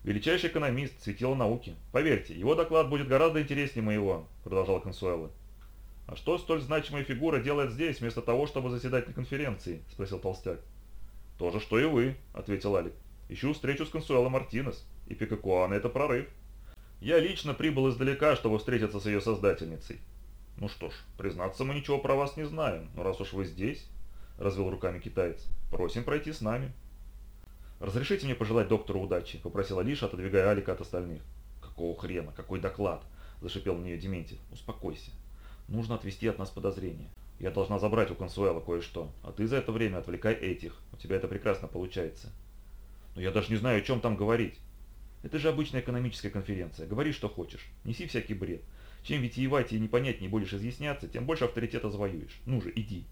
Величайший экономист, светило науки. Поверьте, его доклад будет гораздо интереснее моего», – продолжал Консуэлло. «А что столь значимая фигура делает здесь, вместо того, чтобы заседать на конференции?» – спросил Толстяк. «То же, что и вы», – ответил Алик. «Ищу встречу с Консуэло Мартинес, и Пикакуана – это прорыв. Я лично прибыл издалека, чтобы встретиться с ее создательницей». «Ну что ж, признаться, мы ничего про вас не знаем, но раз уж вы здесь», – развел руками китаец, – «просим пройти с нами». «Разрешите мне пожелать доктору удачи?» – попросила Лиша, отодвигая Алика от остальных. «Какого хрена? Какой доклад?» – зашипел на нее Дементьев. «Успокойся. Нужно отвести от нас подозрения. Я должна забрать у Консуэла кое-что, а ты за это время отвлекай этих. У тебя это прекрасно получается». «Но я даже не знаю, о чем там говорить». «Это же обычная экономическая конференция. Говори, что хочешь. Неси всякий бред. Чем витиевать и непонятнее будешь изъясняться, тем больше авторитета завоюешь. Ну же, иди».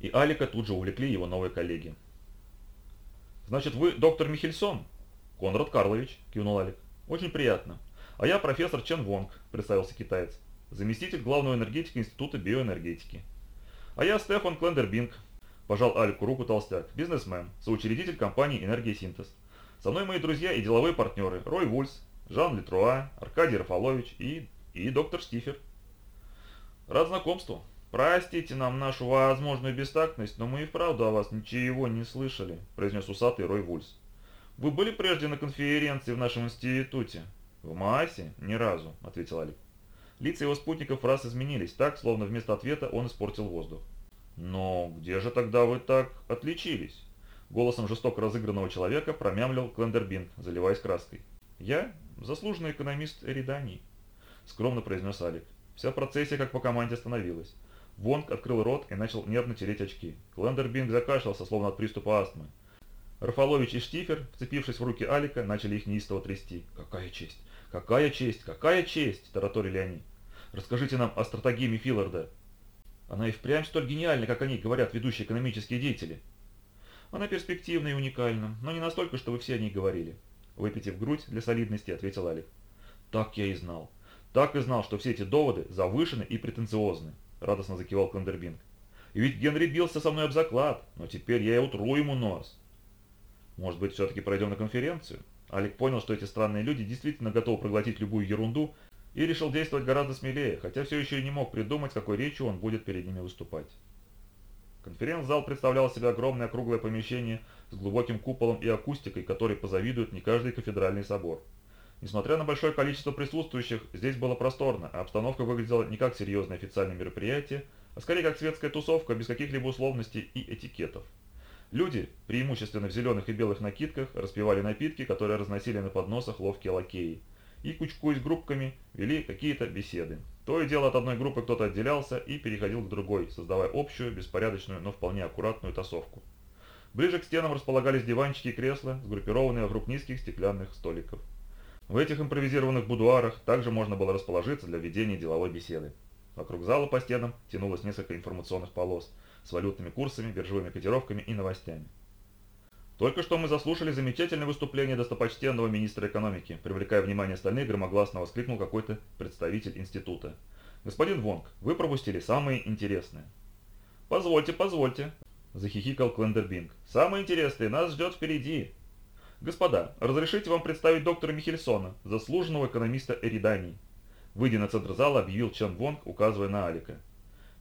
И Алика тут же увлекли его новые коллеги. «Значит, вы доктор Михельсон?» «Конрад Карлович», – кивнул Алик. «Очень приятно. А я профессор Чен Вонг», – представился китаец. «Заместитель главного энергетика Института биоэнергетики». «А я Стефан Клендербинг», – пожал Алику руку толстяк. «Бизнесмен, соучредитель компании «Энергия-синтез». Со мной мои друзья и деловые партнеры Рой Вульс, Жан Литруа, Аркадий Рафалович и, и доктор Стифер. Рад знакомству. «Простите нам нашу возможную бестактность, но мы и вправду о вас ничего не слышали», – произнес усатый Рой Вульс. «Вы были прежде на конференции в нашем институте?» «В Маасе? Ни разу», – ответил Алик. Лица его спутников раз изменились, так, словно вместо ответа он испортил воздух. «Но где же тогда вы так отличились?» Голосом жестоко разыгранного человека промямлил Клендербинг, заливаясь краской. «Я заслуженный экономист Эридании», – скромно произнес Алик. Вся процессия как по команде остановилась. Вонг открыл рот и начал нервно тереть очки. Клендербинг закашлялся, словно от приступа астмы. Рафалович и Штифер, вцепившись в руки Алика, начали их неистово трясти. «Какая честь! Какая честь! Какая честь!» – тараторили они. «Расскажите нам о стратегии Филларда». «Она и впрямь столь гениальна, как они говорят ведущие экономические деятели». «Она перспективна и уникальна, но не настолько, что вы все о ней говорили», – выпитив грудь для солидности, ответил Алик. «Так я и знал. Так и знал, что все эти доводы завышены и претенциозны. – радостно закивал Клендербинг. «И ведь Генри бился со мной об заклад, но теперь я и утру ему нос». «Может быть, все-таки пройдем на конференцию?» Алик понял, что эти странные люди действительно готовы проглотить любую ерунду и решил действовать гораздо смелее, хотя все еще и не мог придумать, какой речью он будет перед ними выступать. Конференц-зал представлял себе огромное круглое помещение с глубоким куполом и акустикой, которой позавидует не каждый кафедральный собор. Несмотря на большое количество присутствующих, здесь было просторно, а обстановка выглядела не как серьезное официальное мероприятие, а скорее как светская тусовка без каких-либо условностей и этикетов. Люди, преимущественно в зеленых и белых накидках, распивали напитки, которые разносили на подносах ловкие лакеи, и, кучкуясь группками, вели какие-то беседы. То и дело от одной группы кто-то отделялся и переходил к другой, создавая общую, беспорядочную, но вполне аккуратную тусовку. Ближе к стенам располагались диванчики и кресла, сгруппированные вокруг низких стеклянных столиков. В этих импровизированных будуарах также можно было расположиться для ведения деловой беседы. Вокруг зала по стенам тянулось несколько информационных полос с валютными курсами, биржевыми котировками и новостями. Только что мы заслушали замечательное выступление достопочтенного министра экономики. Привлекая внимание остальных, громогласно воскликнул какой-то представитель института. «Господин Вонг, вы пропустили самые интересные». «Позвольте, позвольте», – захихикал Клендербинг. «Самое интересное нас ждет впереди. «Господа, разрешите вам представить доктора Михельсона, заслуженного экономиста Эридании». Выйдя на центр зала, объявил Чен Вонг, указывая на Алика.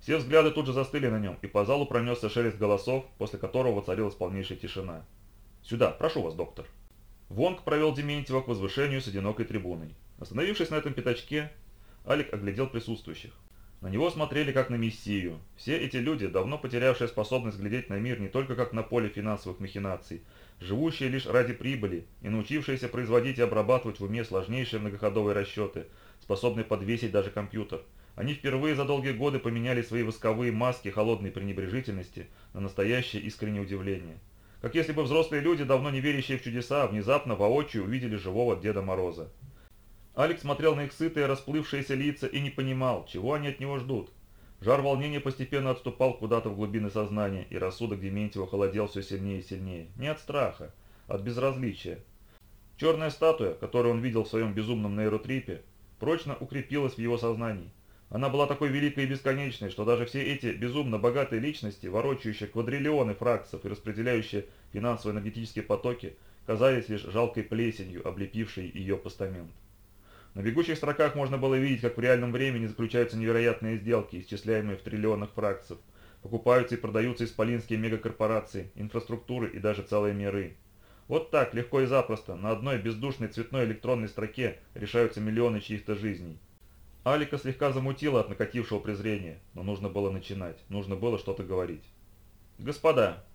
Все взгляды тут же застыли на нем, и по залу пронесся шелест голосов, после которого воцарилась полнейшая тишина. «Сюда, прошу вас, доктор». Вонг провел Дементьева к возвышению с одинокой трибуной. Остановившись на этом пятачке, Алик оглядел присутствующих. На него смотрели как на мессию. Все эти люди, давно потерявшие способность глядеть на мир не только как на поле финансовых махинаций, живущие лишь ради прибыли и научившиеся производить и обрабатывать в уме сложнейшие многоходовые расчеты, способные подвесить даже компьютер. Они впервые за долгие годы поменяли свои восковые маски холодной пренебрежительности на настоящее искреннее удивление. Как если бы взрослые люди, давно не верящие в чудеса, внезапно воочию увидели живого Деда Мороза. Алекс смотрел на их сытые, расплывшиеся лица и не понимал, чего они от него ждут. Жар волнения постепенно отступал куда-то в глубины сознания, и рассудок Дементьева холодел все сильнее и сильнее. Не от страха, от безразличия. Черная статуя, которую он видел в своем безумном нейротрипе, прочно укрепилась в его сознании. Она была такой великой и бесконечной, что даже все эти безумно богатые личности, ворочающие квадриллионы фракций и распределяющие финансово-энергетические потоки, казались лишь жалкой плесенью, облепившей ее постамент. На бегущих строках можно было видеть, как в реальном времени заключаются невероятные сделки, исчисляемые в триллионах фракций. Покупаются и продаются исполинские мегакорпорации, инфраструктуры и даже целые миры. Вот так, легко и запросто, на одной бездушной цветной электронной строке решаются миллионы чьих-то жизней. Алика слегка замутила от накатившего презрения, но нужно было начинать, нужно было что-то говорить. «Господа,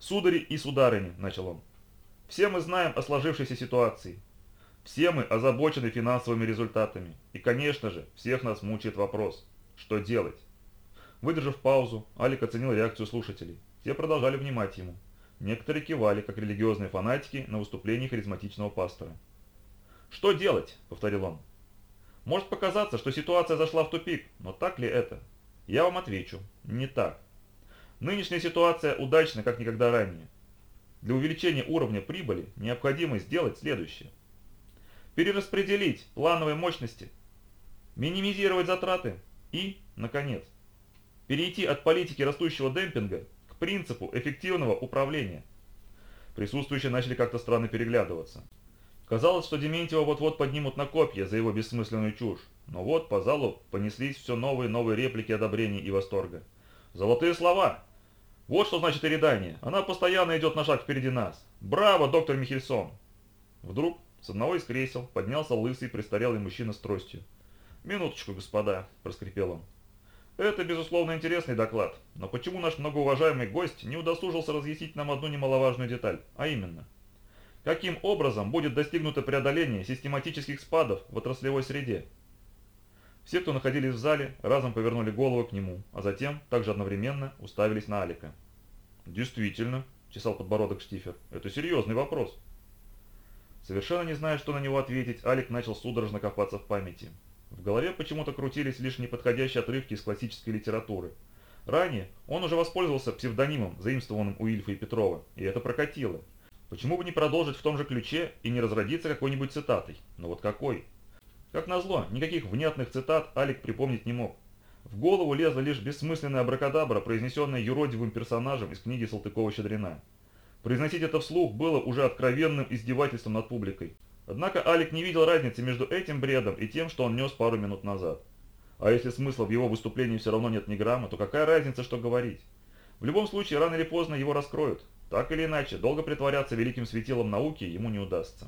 судари и сударыни», – начал он, – «все мы знаем о сложившейся ситуации. Все мы озабочены финансовыми результатами. И, конечно же, всех нас мучает вопрос, что делать?» Выдержав паузу, Алик оценил реакцию слушателей. Те продолжали внимать ему. Некоторые кивали, как религиозные фанатики, на выступлении харизматичного пастора. «Что делать?» – повторил он. «Может показаться, что ситуация зашла в тупик, но так ли это? Я вам отвечу. Не так. Нынешняя ситуация удачна, как никогда ранее. Для увеличения уровня прибыли необходимо сделать следующее. Перераспределить плановые мощности, минимизировать затраты и, наконец, перейти от политики растущего демпинга к принципу эффективного управления. Присутствующие начали как-то странно переглядываться. Казалось, что Дементьева вот-вот поднимут на копья за его бессмысленную чушь. Но вот по залу понеслись все новые и новые реплики одобрения и восторга. «Золотые слова!» «Вот что значит иридание. Она постоянно идет на шаг впереди нас. Браво, доктор Михельсон!» Вдруг с одного из кресел поднялся лысый престарелый мужчина с тростью. «Минуточку, господа», – проскрипел он. Это, безусловно, интересный доклад, но почему наш многоуважаемый гость не удосужился разъяснить нам одну немаловажную деталь, а именно, каким образом будет достигнуто преодоление систематических спадов в отраслевой среде? Все, кто находились в зале, разом повернули голову к нему, а затем, также одновременно, уставились на Алика. «Действительно», – чесал подбородок Штифер, – «это серьезный вопрос». Совершенно не зная, что на него ответить, Алик начал судорожно копаться в памяти. В голове почему-то крутились лишь неподходящие отрывки из классической литературы. Ранее он уже воспользовался псевдонимом, заимствованным у Ильфа и Петрова, и это прокатило. Почему бы не продолжить в том же ключе и не разродиться какой-нибудь цитатой? Но вот какой? Как назло, никаких внятных цитат Алик припомнить не мог. В голову лезла лишь бессмысленная абракадабра, произнесенная юродивым персонажем из книги Салтыкова-Щедрина. Произносить это вслух было уже откровенным издевательством над публикой. Однако Алик не видел разницы между этим бредом и тем, что он нес пару минут назад. А если смысла в его выступлении все равно нет ни грамма, то какая разница, что говорить? В любом случае, рано или поздно его раскроют. Так или иначе, долго притворяться великим светилом науки ему не удастся.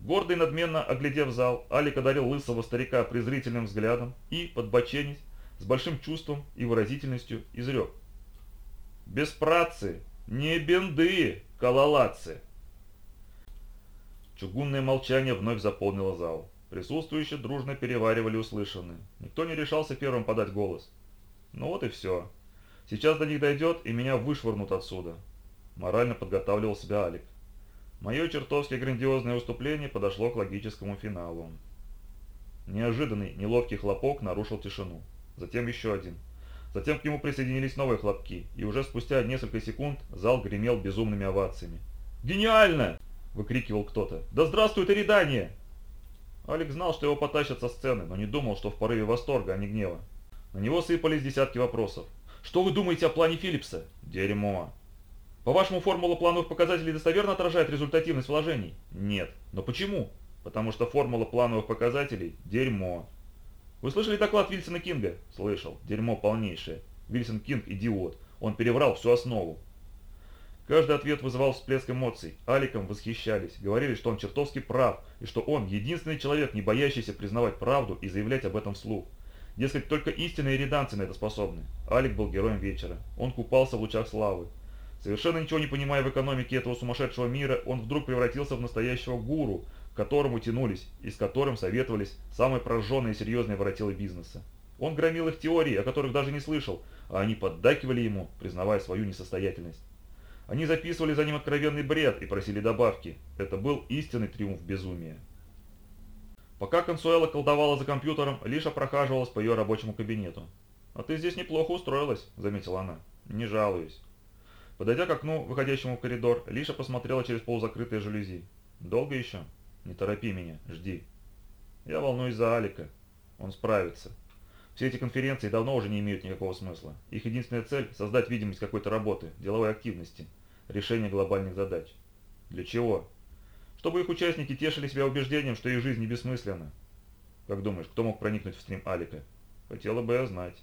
Гордо и надменно оглядев зал, Алик одарил лысого старика презрительным взглядом и, подбоченись, с большим чувством и выразительностью изрек. «Без працы, не бенды, калалацы!» Чугунное молчание вновь заполнило зал. Присутствующие дружно переваривали услышанное. Никто не решался первым подать голос. Ну вот и все. Сейчас до них дойдет, и меня вышвырнут отсюда. Морально подготавливал себя Алик. Мое чертовски грандиозное выступление подошло к логическому финалу. Неожиданный, неловкий хлопок нарушил тишину. Затем еще один. Затем к нему присоединились новые хлопки, и уже спустя несколько секунд зал гремел безумными овациями. «Гениально!» выкрикивал кто-то. «Да здравствует Эридания!» Алекс знал, что его потащат со сцены, но не думал, что в порыве восторга, а не гнева. На него сыпались десятки вопросов. «Что вы думаете о плане Филлипса?» «Дерьмо». «По-вашему, формула плановых показателей достоверно отражает результативность вложений?» «Нет». «Но почему?» «Потому что формула плановых показателей – дерьмо». «Вы слышали доклад Вильсона Кинга?» «Слышал. Дерьмо полнейшее. Вильсон Кинг – идиот. Он переврал всю основу. Каждый ответ вызывал всплеск эмоций. Аликом восхищались, говорили, что он чертовски прав, и что он единственный человек, не боящийся признавать правду и заявлять об этом вслух. Дескать, только истинные реданцы на это способны. Алик был героем вечера. Он купался в лучах славы. Совершенно ничего не понимая в экономике этого сумасшедшего мира, он вдруг превратился в настоящего гуру, к которому тянулись и с которым советовались самые прожженные и серьезные воротилы бизнеса. Он громил их теории, о которых даже не слышал, а они поддакивали ему, признавая свою несостоятельность. Они записывали за ним откровенный бред и просили добавки. Это был истинный триумф безумия. Пока Консуэла колдовала за компьютером, Лиша прохаживалась по ее рабочему кабинету. «А ты здесь неплохо устроилась», — заметила она. «Не жалуюсь». Подойдя к окну, выходящему в коридор, Лиша посмотрела через полузакрытые жалюзи. «Долго еще?» «Не торопи меня, жди». «Я волнуюсь за Алика. Он справится». Все эти конференции давно уже не имеют никакого смысла. Их единственная цель – создать видимость какой-то работы, деловой активности, решения глобальных задач. Для чего? чтобы их участники тешили себя убеждением, что их жизнь не бессмысленна. Как думаешь, кто мог проникнуть в стрим Алика? Хотела бы я знать.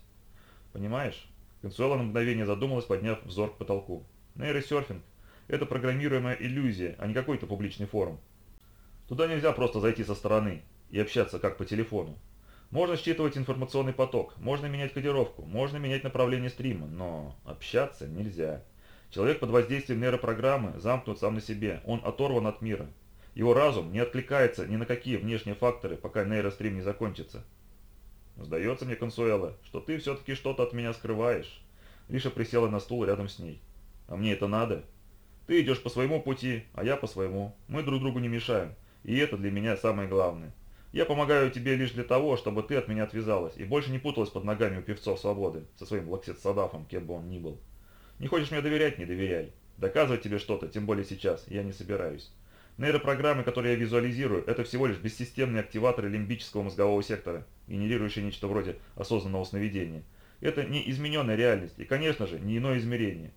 Понимаешь? Консуэла на мгновение задумалась, подняв взор к потолку. Нейросерфинг – это программируемая иллюзия, а не какой-то публичный форум. Туда нельзя просто зайти со стороны и общаться как по телефону. Можно считывать информационный поток, можно менять кодировку, можно менять направление стрима, но общаться нельзя. Человек под воздействием нейропрограммы замкнут сам на себе, он оторван от мира. Его разум не откликается ни на какие внешние факторы, пока нейрострим не закончится. «Сдается мне, Консуэла, что ты все-таки что-то от меня скрываешь». Лиша присела на стул рядом с ней. «А мне это надо? Ты идешь по своему пути, а я по своему. Мы друг другу не мешаем, и это для меня самое главное. Я помогаю тебе лишь для того, чтобы ты от меня отвязалась и больше не путалась под ногами у певцов свободы со своим Лаксет Садафом, кем бы он ни был. Не хочешь мне доверять – не доверяй. Доказывать тебе что-то, тем более сейчас, я не собираюсь. Нейропрограммы, которые я визуализирую, это всего лишь бессистемные активаторы лимбического мозгового сектора, генерирующие нечто вроде осознанного сновидения. Это не измененная реальность и, конечно же, не иное измерение.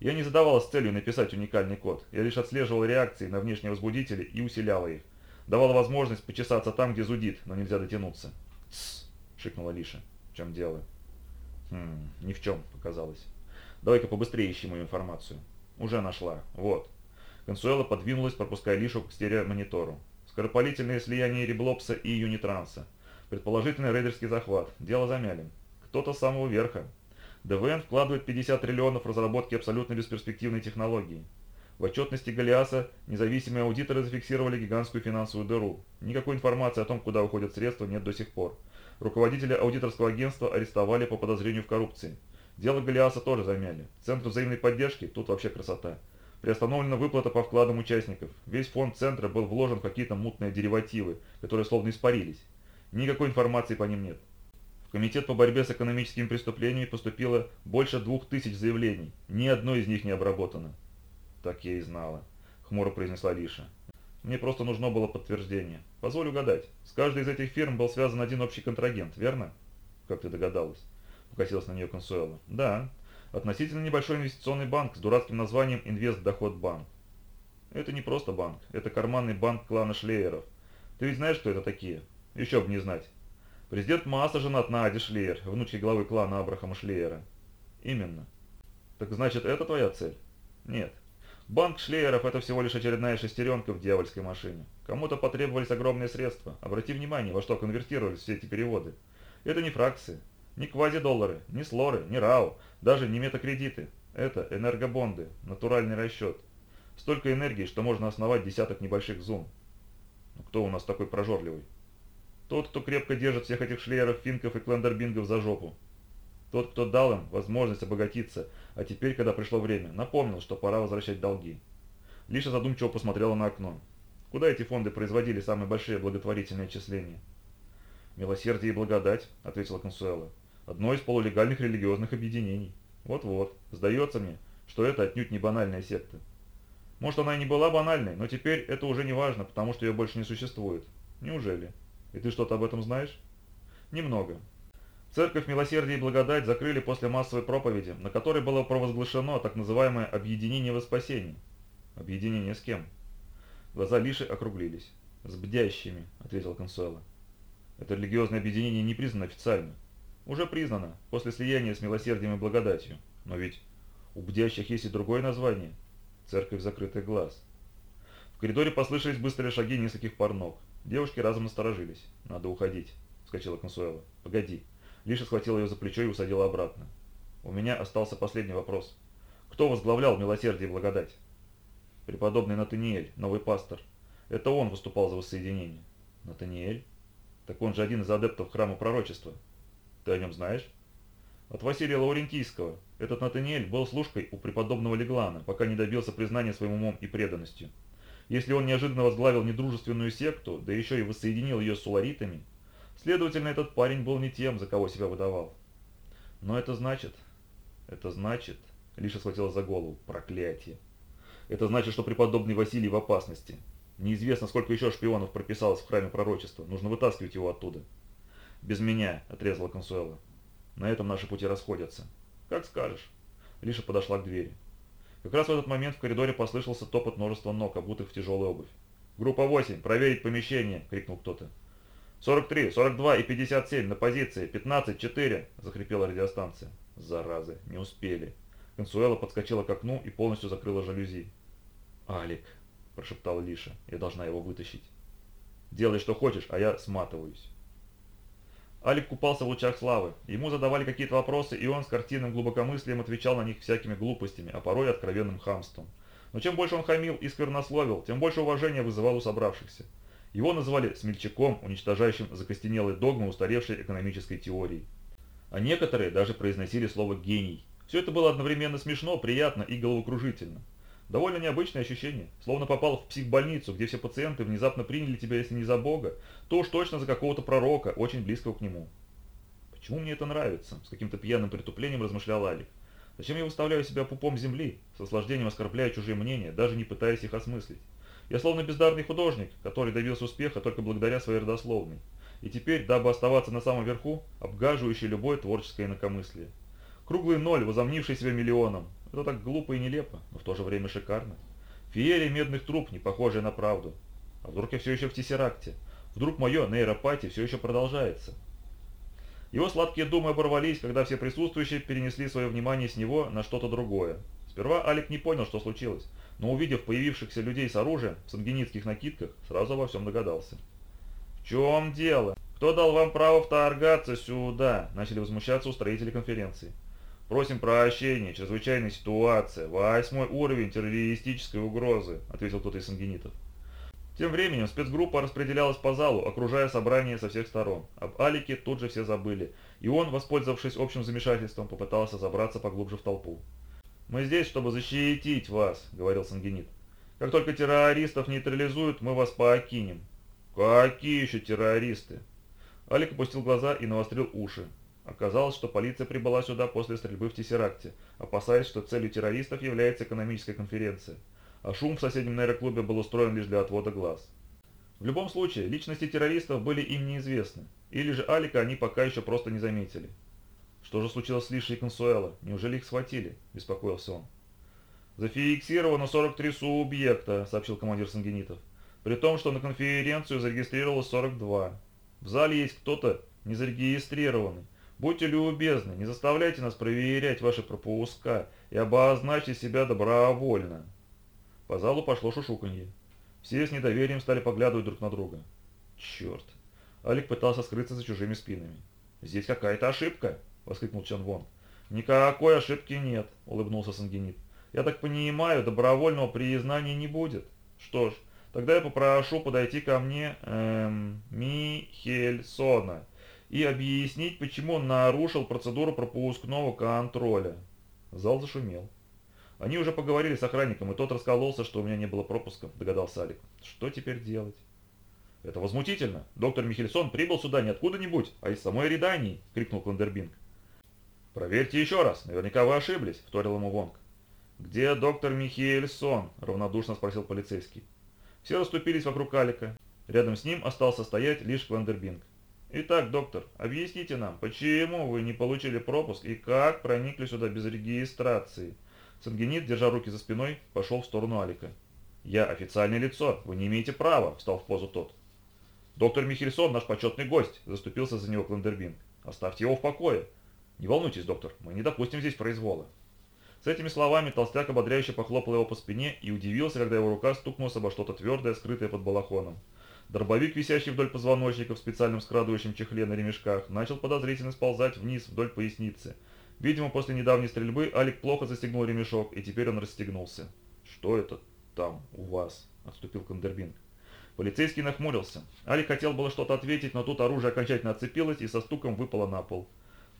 Я не задавалась целью написать уникальный код, я лишь отслеживал реакции на внешние возбудители и усиляла их. Давала возможность почесаться там, где зудит, но нельзя дотянуться. «Тссс!» – шикнула Лиша. «В чем дело?» «Хм, ни в чем», – показалось. «Давай-ка побыстрее ищи мою информацию». «Уже нашла. Вот». Консуэла подвинулась, пропуская Лишу к стереомонитору. Скоропалительное слияние Реблопса и Юнитранса. Предположительный рейдерский захват. Дело замяли. Кто-то с самого верха. ДВН вкладывает 50 триллионов в разработки абсолютно бесперспективной технологии. В отчетности Голиаса независимые аудиторы зафиксировали гигантскую финансовую дыру. Никакой информации о том, куда уходят средства, нет до сих пор. Руководителя аудиторского агентства арестовали по подозрению в коррупции. Дело Голиаса тоже замяли. Центр взаимной поддержки, тут вообще красота. Приостановлена выплата по вкладам участников. Весь фонд центра был вложен в какие-то мутные деривативы, которые словно испарились. Никакой информации по ним нет. В Комитет по борьбе с экономическими преступлениями поступило больше двух тысяч заявлений. Ни одно из них не обработано. «Так я и знала», — хмуро произнесла Лиша. «Мне просто нужно было подтверждение. Позволь угадать. С каждой из этих фирм был связан один общий контрагент, верно?» «Как ты догадалась?» — покосилась на нее Консуэла. «Да относительно небольшой инвестиционный банк с дурацким названием «Инвестдоход банк». Это не просто банк, это карманный банк клана Шлееров. Ты ведь знаешь, кто это такие? Еще бы не знать. Президент Мааса женат на Аде Шлеер, внучке главы клана Абрахама Шлеера. Именно. Так значит, это твоя цель? Нет. Банк Шлееров – это всего лишь очередная шестеренка в дьявольской машине. Кому-то потребовались огромные средства. Обрати внимание, во что конвертировались все эти переводы. Это не фракции, ни квазидоллары, ни слоры, ни РАО, даже не метакредиты. Это энергобонды, натуральный расчет. Столько энергии, что можно основать десяток небольших зум. Но кто у нас такой прожорливый? Тот, кто крепко держит всех этих шлееров, финков и клендербингов за жопу. Тот, кто дал им возможность обогатиться, а теперь, когда пришло время, напомнил, что пора возвращать долги. Лиша задумчиво посмотрела на окно. Куда эти фонды производили самые большие благотворительные отчисления? «Милосердие и благодать», — ответила Консуэла одно из полулегальных религиозных объединений. Вот-вот, сдается мне, что это отнюдь не банальная секта. Может, она и не была банальной, но теперь это уже не важно, потому что ее больше не существует. Неужели? И ты что-то об этом знаешь? Немного. Церковь Милосердия и Благодать закрыли после массовой проповеди, на которой было провозглашено так называемое «объединение во спасении». Объединение с кем? Глаза Лиши округлились. «С бдящими», — ответил Консуэла. Это религиозное объединение не признано официально. Уже признано, после слияния с милосердием и благодатью. Но ведь у бдящих есть и другое название – церковь закрытых глаз. В коридоре послышались быстрые шаги нескольких пар ног. Девушки разом насторожились. «Надо уходить», – вскочила Консуэла. «Погоди». Лиша схватила ее за плечо и усадила обратно. «У меня остался последний вопрос. Кто возглавлял милосердие и благодать?» «Преподобный Натаниэль, новый пастор. Это он выступал за воссоединение». «Натаниэль? Так он же один из адептов храма пророчества». Ты о нем знаешь? От Василия Лаурентийского. Этот Натаниэль был служкой у преподобного Леглана, пока не добился признания своим умом и преданностью. Если он неожиданно возглавил недружественную секту, да еще и воссоединил ее с уларитами, следовательно, этот парень был не тем, за кого себя выдавал. Но это значит... Это значит... Лиша схватила за голову. Проклятие. Это значит, что преподобный Василий в опасности. Неизвестно, сколько еще шпионов прописалось в храме пророчества. Нужно вытаскивать его оттуда. «Без меня», — отрезала Консуэла. «На этом наши пути расходятся». «Как скажешь». Лиша подошла к двери. Как раз в этот момент в коридоре послышался топот множества ног, обутых в тяжелую обувь. «Группа 8, проверить помещение!» — крикнул кто-то. «43, 42 и 57 на позиции, 15, 4!» — захрипела радиостанция. Заразы, не успели. Консуэла подскочила к окну и полностью закрыла жалюзи. «Алик», — прошептала Лиша, — «я должна его вытащить». «Делай, что хочешь, а я сматываюсь». Алик купался в лучах славы. Ему задавали какие-то вопросы, и он с картинным глубокомыслием отвечал на них всякими глупостями, а порой откровенным хамством. Но чем больше он хамил и сквернословил, тем больше уважения вызывал у собравшихся. Его называли смельчаком, уничтожающим закостенелые догмы устаревшей экономической теории. А некоторые даже произносили слово «гений». Все это было одновременно смешно, приятно и головокружительно. Довольно необычное ощущение, словно попал в психбольницу, где все пациенты внезапно приняли тебя, если не за Бога, то уж точно за какого-то пророка, очень близкого к нему. «Почему мне это нравится?» – с каким-то пьяным притуплением размышлял Алик. «Зачем я выставляю себя пупом земли, с наслаждением оскорбляя чужие мнения, даже не пытаясь их осмыслить? Я словно бездарный художник, который добился успеха только благодаря своей родословной. И теперь, дабы оставаться на самом верху, обгаживающий любое творческое инакомыслие. Круглый ноль, возомнивший себя миллионом, это так глупо и нелепо, но в то же время шикарно. Феерия медных труб, не похожая на правду. А вдруг я все еще в тессеракте? Вдруг мое нейропатия все еще продолжается? Его сладкие думы оборвались, когда все присутствующие перенесли свое внимание с него на что-то другое. Сперва Алик не понял, что случилось, но увидев появившихся людей с оружием в сангенитских накидках, сразу обо всем догадался. «В чем дело? Кто дал вам право вторгаться сюда?» – начали возмущаться устроители конференции. «Просим прощения, чрезвычайная ситуация, восьмой уровень террористической угрозы», – ответил кто-то из сангенитов. Тем временем спецгруппа распределялась по залу, окружая собрание со всех сторон. Об Алике тут же все забыли, и он, воспользовавшись общим замешательством, попытался забраться поглубже в толпу. «Мы здесь, чтобы защитить вас», — говорил Сангенит. «Как только террористов нейтрализуют, мы вас покинем». «Какие еще террористы?» Алик опустил глаза и навострил уши. Оказалось, что полиция прибыла сюда после стрельбы в Тессеракте, опасаясь, что целью террористов является экономическая конференция. А шум в соседнем нейроклубе был устроен лишь для отвода глаз. В любом случае, личности террористов были им неизвестны, или же Алика они пока еще просто не заметили. «Что же случилось с Лишей и Консуэло? Неужели их схватили?» – беспокоился он. «Зафиксировано 43 субъекта», – сообщил командир Сангенитов. «При том, что на конференцию зарегистрировалось 42. В зале есть кто-то незарегистрированный. Будьте любезны, не заставляйте нас проверять ваши пропуска и обозначьте себя добровольно. По залу пошло шушуканье. Все с недоверием стали поглядывать друг на друга. Черт. Алик пытался скрыться за чужими спинами. «Здесь какая-то ошибка!» – воскликнул Чан Вон. «Никакой ошибки нет», – улыбнулся Сангенит. «Я так понимаю, добровольного признания не будет. Что ж, тогда я попрошу подойти ко мне эм, Михельсона и объяснить, почему он нарушил процедуру пропускного контроля. Зал зашумел. Они уже поговорили с охранником, и тот раскололся, что у меня не было пропуска, догадался Алик. Что теперь делать? Это возмутительно. Доктор Михельсон прибыл сюда не откуда-нибудь, а из самой Редании, крикнул Кландербинг. Проверьте еще раз, наверняка вы ошиблись, вторил ему Вонг. «Где доктор Михельсон?» – равнодушно спросил полицейский. Все расступились вокруг Алика. Рядом с ним остался стоять лишь Кландербинг. Итак, доктор, объясните нам, почему вы не получили пропуск и как проникли сюда без регистрации? Сангенит, держа руки за спиной, пошел в сторону Алика. «Я официальное лицо, вы не имеете права», – встал в позу тот. «Доктор Михельсон, наш почетный гость», – заступился за него Клендербинг. «Оставьте его в покое». «Не волнуйтесь, доктор, мы не допустим здесь произвола». С этими словами толстяк ободряюще похлопал его по спине и удивился, когда его рука стукнулась обо что-то твердое, скрытое под балахоном. Дробовик, висящий вдоль позвоночника в специальном скрадывающем чехле на ремешках, начал подозрительно сползать вниз вдоль поясницы. Видимо, после недавней стрельбы Алик плохо застегнул ремешок, и теперь он расстегнулся. «Что это там у вас?» – отступил Кандербинг. Полицейский нахмурился. Алик хотел было что-то ответить, но тут оружие окончательно отцепилось и со стуком выпало на пол.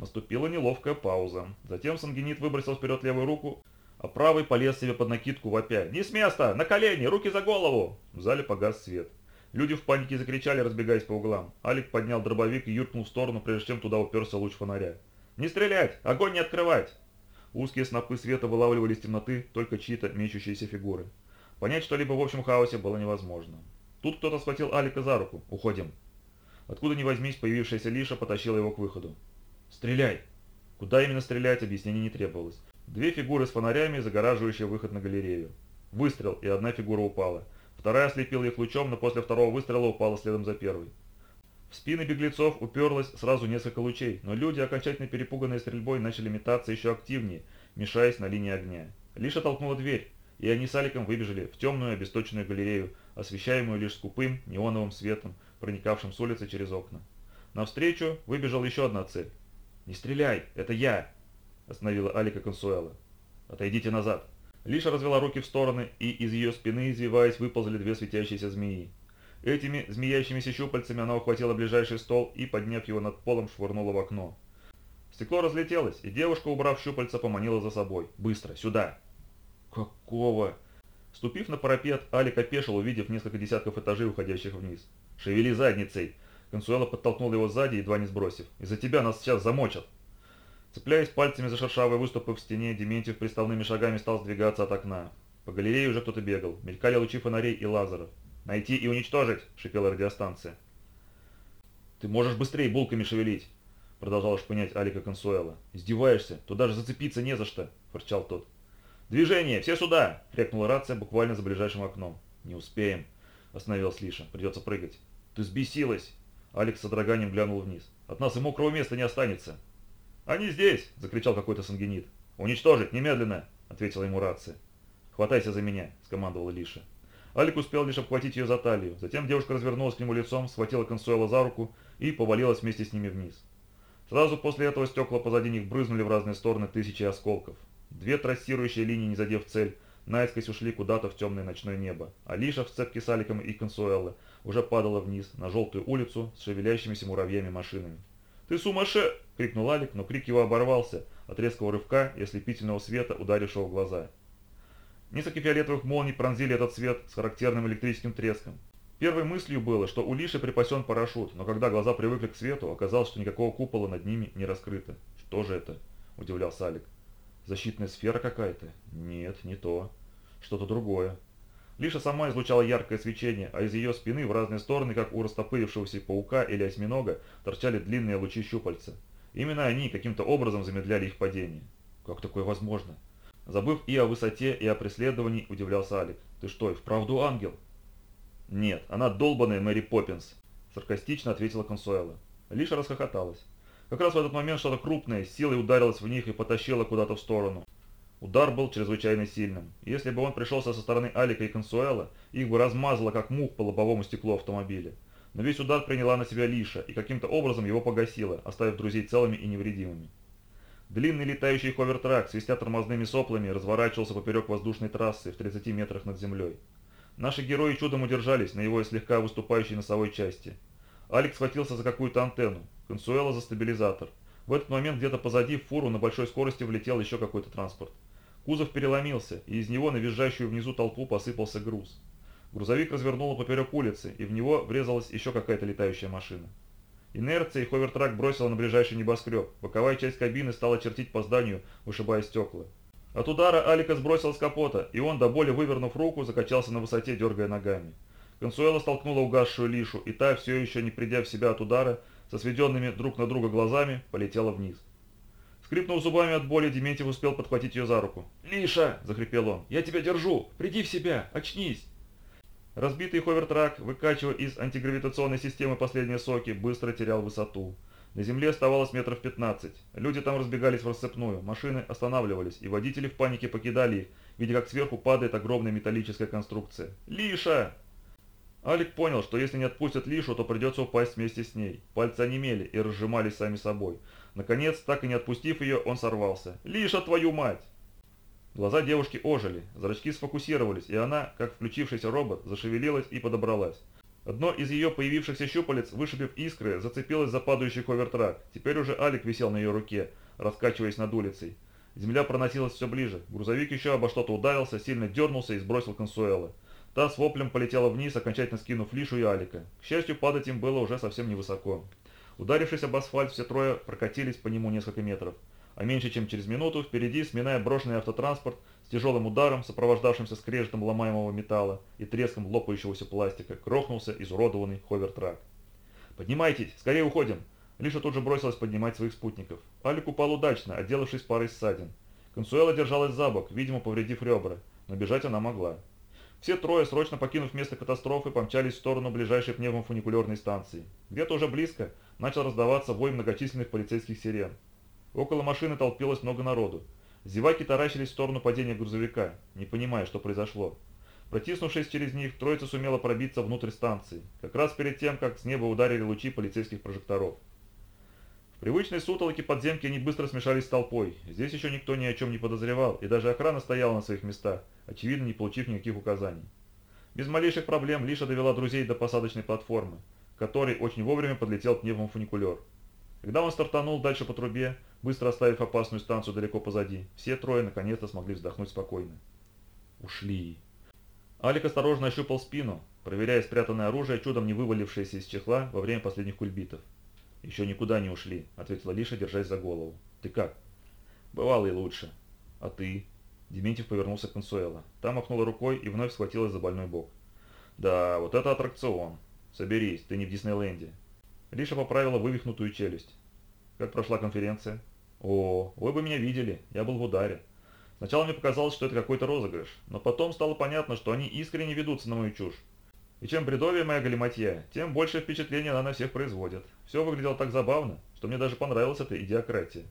Наступила неловкая пауза. Затем Сангенит выбросил вперед левую руку, а правый полез себе под накидку вопя. «Не с места! На колени! Руки за голову!» В зале погас свет. Люди в панике закричали, разбегаясь по углам. Алик поднял дробовик и юркнул в сторону, прежде чем туда уперся луч фонаря. «Не стрелять! Огонь не открывать!» Узкие снопы света вылавливали из темноты только чьи-то мечущиеся фигуры. Понять что-либо в общем хаосе было невозможно. Тут кто-то схватил Алика за руку. «Уходим!» Откуда ни возьмись, появившаяся Лиша потащила его к выходу. «Стреляй!» Куда именно стрелять, объяснений не требовалось. Две фигуры с фонарями, загораживающие выход на галерею. Выстрел, и одна фигура упала. Вторая ослепила их лучом, но после второго выстрела упала следом за первой. В спины беглецов уперлось сразу несколько лучей, но люди, окончательно перепуганные стрельбой, начали метаться еще активнее, мешаясь на линии огня. Лишь оттолкнула дверь, и они с Аликом выбежали в темную обесточенную галерею, освещаемую лишь скупым неоновым светом, проникавшим с улицы через окна. Навстречу выбежала еще одна цель. «Не стреляй, это я!» – остановила Алика Консуэла. «Отойдите назад!» Лиша развела руки в стороны, и из ее спины, извиваясь, выползли две светящиеся змеи. Этими змеящимися щупальцами она ухватила ближайший стол и, подняв его над полом, швырнула в окно. Стекло разлетелось, и девушка, убрав щупальца, поманила за собой. «Быстро, сюда!» «Какого?» Ступив на парапет, Алик опешил, увидев несколько десятков этажей, уходящих вниз. «Шевели задницей!» Консуэла подтолкнула его сзади, едва не сбросив. «Из-за тебя нас сейчас замочат!» Цепляясь пальцами за шершавые выступы в стене, Дементьев приставными шагами стал сдвигаться от окна. По галерее уже кто-то бегал. Мелькали лучи фонарей и лазеров. «Найти и уничтожить!» – шипела радиостанция. «Ты можешь быстрее булками шевелить!» – продолжала шпынять Алика Консуэла. «Издеваешься? Туда же зацепиться не за что!» – фырчал тот. «Движение! Все сюда!» – крикнула рация буквально за ближайшим окном. «Не успеем!» – остановилась Лиша. «Придется прыгать». «Ты сбесилась!» Алекс с содроганием глянул вниз. «От нас и мокрого места не останется!» «Они здесь!» – закричал какой-то сангенит. «Уничтожить! Немедленно!» – ответила ему рация. «Хватайся за меня!» – скомандовала Лиша. Алик успел лишь обхватить ее за талию. Затем девушка развернулась к нему лицом, схватила Консуэла за руку и повалилась вместе с ними вниз. Сразу после этого стекла позади них брызнули в разные стороны тысячи осколков. Две трассирующие линии, не задев цель, наискось ушли куда-то в темное ночное небо. Алиша в цепке с Аликом и Консуэлло уже падала вниз, на желтую улицу с шевелящимися муравьями машинами. «Ты сумасше!» — крикнул Алик, но крик его оборвался от резкого рывка и ослепительного света, ударившего в глаза. Несколько фиолетовых молний пронзили этот свет с характерным электрическим треском. Первой мыслью было, что у Лиши припасен парашют, но когда глаза привыкли к свету, оказалось, что никакого купола над ними не раскрыто. «Что же это?» – удивлялся Алик. «Защитная сфера какая-то?» «Нет, не то. Что-то другое». Лиша сама излучала яркое свечение, а из ее спины в разные стороны, как у растопырившегося паука или осьминога, торчали длинные лучи щупальца. Именно они каким-то образом замедляли их падение. «Как такое возможно?» Забыв и о высоте, и о преследовании, удивлялся Алик. «Ты что, и вправду ангел?» «Нет, она долбаная Мэри Поппинс», – саркастично ответила Консуэла. Лиша расхохоталась. Как раз в этот момент что-то крупное силой ударилось в них и потащило куда-то в сторону. Удар был чрезвычайно сильным. Если бы он пришелся со стороны Алика и Консуэла, их бы размазало как мух по лобовому стеклу автомобиля. Но весь удар приняла на себя Лиша и каким-то образом его погасила, оставив друзей целыми и невредимыми. Длинный летающий ховертрак, свистя тормозными соплами, разворачивался поперек воздушной трассы в 30 метрах над землей. Наши герои чудом удержались на его слегка выступающей носовой части. Алекс схватился за какую-то антенну, Консуэла за стабилизатор. В этот момент где-то позади в фуру на большой скорости влетел еще какой-то транспорт. Кузов переломился, и из него на визжащую внизу толпу посыпался груз. Грузовик развернуло поперек улицы, и в него врезалась еще какая-то летающая машина. Инерция и ховертрак бросила на ближайший небоскреб. Боковая часть кабины стала чертить по зданию, вышибая стекла. От удара Алика сбросил с капота, и он, до боли вывернув руку, закачался на высоте, дергая ногами. Консуэла столкнула угасшую Лишу, и та, все еще не придя в себя от удара, со сведенными друг на друга глазами, полетела вниз. Скрипнув зубами от боли, Дементьев успел подхватить ее за руку. «Лиша!» – захрипел он. «Я тебя держу! Приди в себя! Очнись!» Разбитый ховертрак, выкачивая из антигравитационной системы последние соки, быстро терял высоту. На земле оставалось метров 15. Люди там разбегались в рассыпную, машины останавливались, и водители в панике покидали их, видя как сверху падает огромная металлическая конструкция. «Лиша!» Алик понял, что если не отпустят Лишу, то придется упасть вместе с ней. Пальцы онемели и разжимались сами собой. Наконец, так и не отпустив ее, он сорвался. «Лиша, твою мать!» Глаза девушки ожили, зрачки сфокусировались, и она, как включившийся робот, зашевелилась и подобралась. Одно из ее появившихся щупалец, вышибив искры, зацепилось за падающий ковертрак. Теперь уже Алик висел на ее руке, раскачиваясь над улицей. Земля проносилась все ближе. Грузовик еще обо что-то ударился, сильно дернулся и сбросил Консуэла. Та с воплем полетела вниз, окончательно скинув Лишу и Алика. К счастью, падать им было уже совсем невысоко. Ударившись об асфальт, все трое прокатились по нему несколько метров а меньше чем через минуту впереди, сминая брошенный автотранспорт с тяжелым ударом, сопровождавшимся скрежетом ломаемого металла и треском лопающегося пластика, крохнулся изуродованный ховертрак. «Поднимайтесь! Скорее уходим!» Лиша тут же бросилась поднимать своих спутников. Алик упал удачно, отделавшись парой ссадин. Консуэла держалась за бок, видимо, повредив ребра, но бежать она могла. Все трое, срочно покинув место катастрофы, помчались в сторону ближайшей пневмофуникулерной станции. Где-то уже близко начал раздаваться вой многочисленных полицейских сирен. Около машины толпилось много народу. Зеваки таращились в сторону падения грузовика, не понимая, что произошло. Протиснувшись через них, троица сумела пробиться внутрь станции, как раз перед тем, как с неба ударили лучи полицейских прожекторов. Привычной сутолоке подземки они быстро смешались с толпой. Здесь еще никто ни о чем не подозревал, и даже охрана стояла на своих местах, очевидно не получив никаких указаний. Без малейших проблем Лиша довела друзей до посадочной платформы, к которой очень вовремя подлетел пневмофуникулер. Когда он стартанул дальше по трубе, быстро оставив опасную станцию далеко позади, все трое наконец-то смогли вздохнуть спокойно. Ушли. Алик осторожно ощупал спину, проверяя спрятанное оружие, чудом не вывалившееся из чехла во время последних кульбитов. «Еще никуда не ушли», — ответила Лиша, держась за голову. «Ты как?» «Бывало и лучше. А ты?» Дементьев повернулся к Консуэло. Та махнула рукой и вновь схватилась за больной бок. «Да, вот это аттракцион. Соберись, ты не в Диснейленде». Лиша поправила вывихнутую челюсть. «Как прошла конференция?» «О, вы бы меня видели, я был в ударе. Сначала мне показалось, что это какой-то розыгрыш, но потом стало понятно, что они искренне ведутся на мою чушь. И чем бредовее моя галиматья, тем больше впечатления она на всех производит. Все выглядело так забавно, что мне даже понравилась эта идиократия.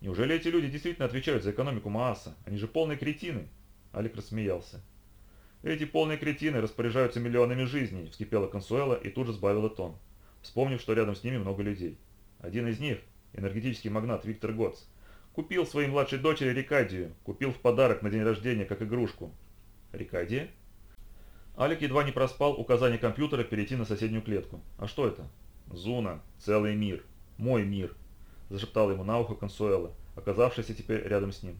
Неужели эти люди действительно отвечают за экономику Мааса? Они же полные кретины. Алик рассмеялся. Эти полные кретины распоряжаются миллионами жизней, вскипела Консуэла и тут же сбавила тон, вспомнив, что рядом с ними много людей. Один из них, энергетический магнат Виктор Готс, Купил своей младшей дочери Рикадию. Купил в подарок на день рождения, как игрушку. Рикадия? Алик едва не проспал указание компьютера перейти на соседнюю клетку. А что это? Зуна. Целый мир. Мой мир. Зашептала ему на ухо Консуэла, оказавшаяся теперь рядом с ним.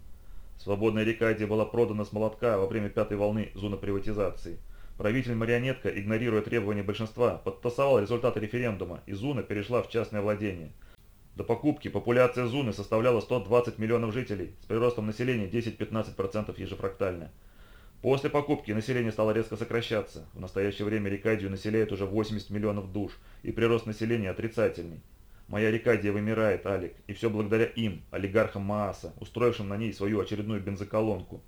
Свободная Рикадия была продана с молотка во время пятой волны зуна приватизации. Правитель-марионетка, игнорируя требования большинства, подтасовал результаты референдума, и Зуна перешла в частное владение – до покупки популяция Зуны составляла 120 миллионов жителей, с приростом населения 10-15% ежефрактально. После покупки население стало резко сокращаться. В настоящее время Рикадию населяет уже 80 миллионов душ, и прирост населения отрицательный. Моя Рикадия вымирает, Алик, и все благодаря им, олигархам Мааса, устроившим на ней свою очередную бензоколонку.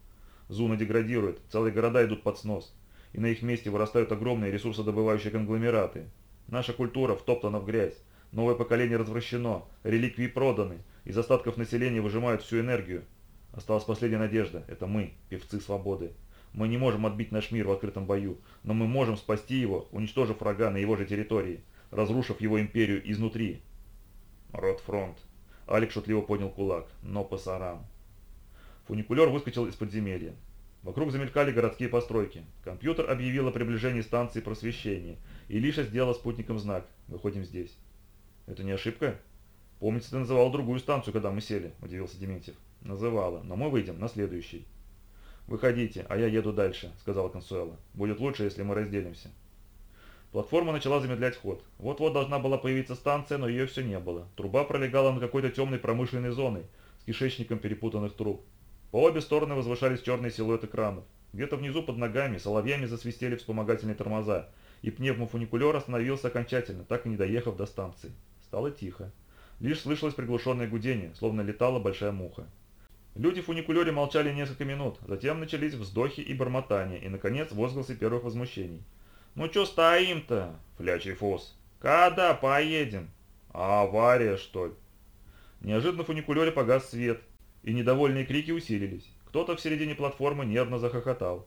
Зуна деградирует, целые города идут под снос, и на их месте вырастают огромные ресурсодобывающие конгломераты. Наша культура втоптана в грязь, Новое поколение развращено, реликвии проданы, из остатков населения выжимают всю энергию. Осталась последняя надежда – это мы, певцы свободы. Мы не можем отбить наш мир в открытом бою, но мы можем спасти его, уничтожив врага на его же территории, разрушив его империю изнутри. Ротфронт. Алекс шутливо поднял кулак. Но пасарам. Фуникулер выскочил из подземелья. Вокруг замелькали городские постройки. Компьютер объявил о приближении станции просвещения, и Лиша сделала спутником знак «Выходим здесь». «Это не ошибка?» «Помнится, ты называл другую станцию, когда мы сели», – удивился Дементьев. «Называла, но мы выйдем на следующий». «Выходите, а я еду дальше», – сказала Консуэла. «Будет лучше, если мы разделимся». Платформа начала замедлять ход. Вот-вот должна была появиться станция, но ее все не было. Труба пролегала над какой-то темной промышленной зоной с кишечником перепутанных труб. По обе стороны возвышались черные силуэты кранов. Где-то внизу под ногами соловьями засвистели вспомогательные тормоза, и пневмофуникулер остановился окончательно, так и не доехав до станции. Стало тихо. Лишь слышалось приглушенное гудение, словно летала большая муха. Люди в фуникулере молчали несколько минут, затем начались вздохи и бормотания, и, наконец, возгласы первых возмущений. «Ну чё стоим-то, флячий фос? Когда поедем? А авария, что ли?» Неожиданно в фуникулере погас свет, и недовольные крики усилились. Кто-то в середине платформы нервно захохотал.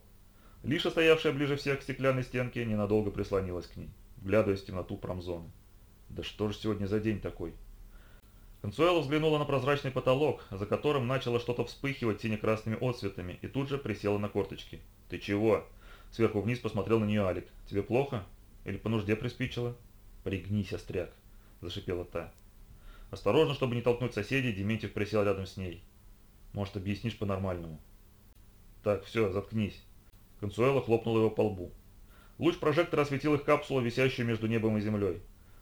Лиша, стоявшая ближе всех к стеклянной стенке, ненадолго прислонилась к ней, вглядываясь в темноту промзоны. Да что же сегодня за день такой? Консуэла взглянула на прозрачный потолок, за которым начало что-то вспыхивать сине-красными отцветами, и тут же присела на корточки. «Ты чего?» Сверху вниз посмотрел на нее Алик. «Тебе плохо? Или по нужде приспичило?» «Пригнись, остряк!» – зашипела та. Осторожно, чтобы не толкнуть соседей, Дементьев присел рядом с ней. «Может, объяснишь по-нормальному?» «Так, все, заткнись!» Консуэла хлопнула его по лбу. Луч прожектора осветил их капсулу, висящую между небом и землей.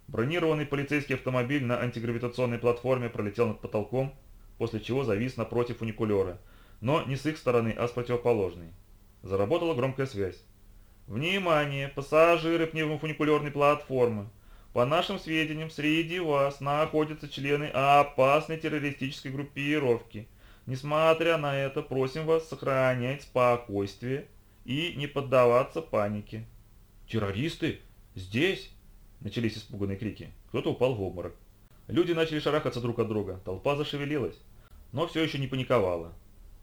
Бронированный полицейский автомобиль на антигравитационной платформе пролетел над потолком, после чего завис напротив уникулера, но не с их стороны, а с противоположной. Заработала громкая связь. «Внимание! Пассажиры пневмофуникулерной платформы! По нашим сведениям, среди вас находятся члены опасной террористической группировки. Несмотря на это, просим вас сохранять спокойствие и не поддаваться панике. «Террористы? Здесь?» Начались испуганные крики. Кто-то упал в обморок. Люди начали шарахаться друг от друга. Толпа зашевелилась, но все еще не паниковала.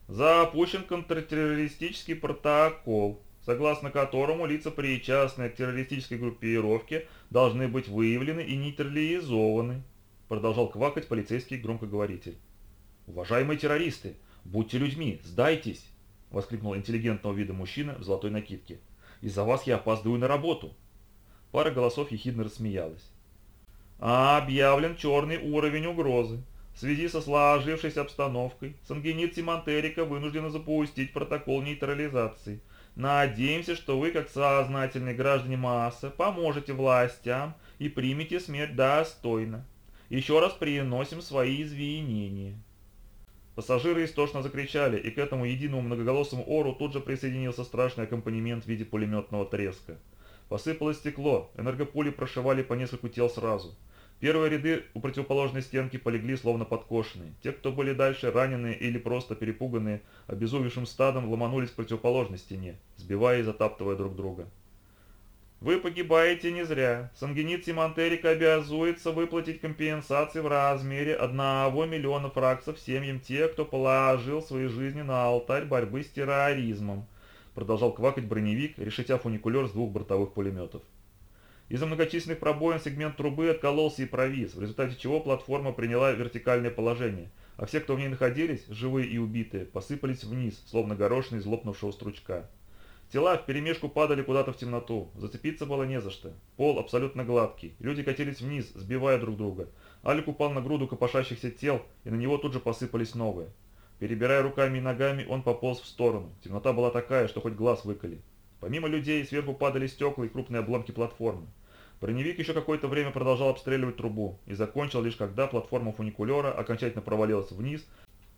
Запущен контртеррористический протокол, согласно которому лица, причастные к террористической группировке, должны быть выявлены и нейтрализованы, продолжал квакать полицейский громкоговоритель. «Уважаемые террористы, будьте людьми, сдайтесь!» – воскликнул интеллигентного вида мужчина в золотой накидке. «Из-за вас я опаздываю на работу!» Пара голосов ехидно рассмеялась. «Объявлен черный уровень угрозы. В связи со сложившейся обстановкой, Сангенит Симонтерика вынуждена запустить протокол нейтрализации. Надеемся, что вы, как сознательные граждане массы, поможете властям и примете смерть достойно. Еще раз приносим свои извинения». Пассажиры истошно закричали, и к этому единому многоголосому ору тут же присоединился страшный аккомпанемент в виде пулеметного треска. Посыпалось стекло, энергопули прошивали по нескольку тел сразу. Первые ряды у противоположной стенки полегли словно подкошенные. Те, кто были дальше, раненые или просто перепуганные, обезумевшим стадом ломанулись к противоположной стене, сбивая и затаптывая друг друга. Вы погибаете не зря. Сангенит Симонтерика обязуется выплатить компенсации в размере 1 миллиона фраксов семьям тех, кто положил свои жизни на алтарь борьбы с терроризмом. Продолжал квакать броневик, решетя фуникулер с двух бортовых пулеметов. Из-за многочисленных пробоин сегмент трубы откололся и провис, в результате чего платформа приняла вертикальное положение, а все, кто в ней находились, живые и убитые, посыпались вниз, словно горошины из лопнувшего стручка. Тела вперемешку падали куда-то в темноту, зацепиться было не за что. Пол абсолютно гладкий, люди катились вниз, сбивая друг друга. Алик упал на груду копошащихся тел, и на него тут же посыпались новые. Перебирая руками и ногами, он пополз в сторону. Темнота была такая, что хоть глаз выколи. Помимо людей, сверху падали стекла и крупные обломки платформы. Броневик еще какое-то время продолжал обстреливать трубу и закончил лишь когда платформа фуникулера окончательно провалилась вниз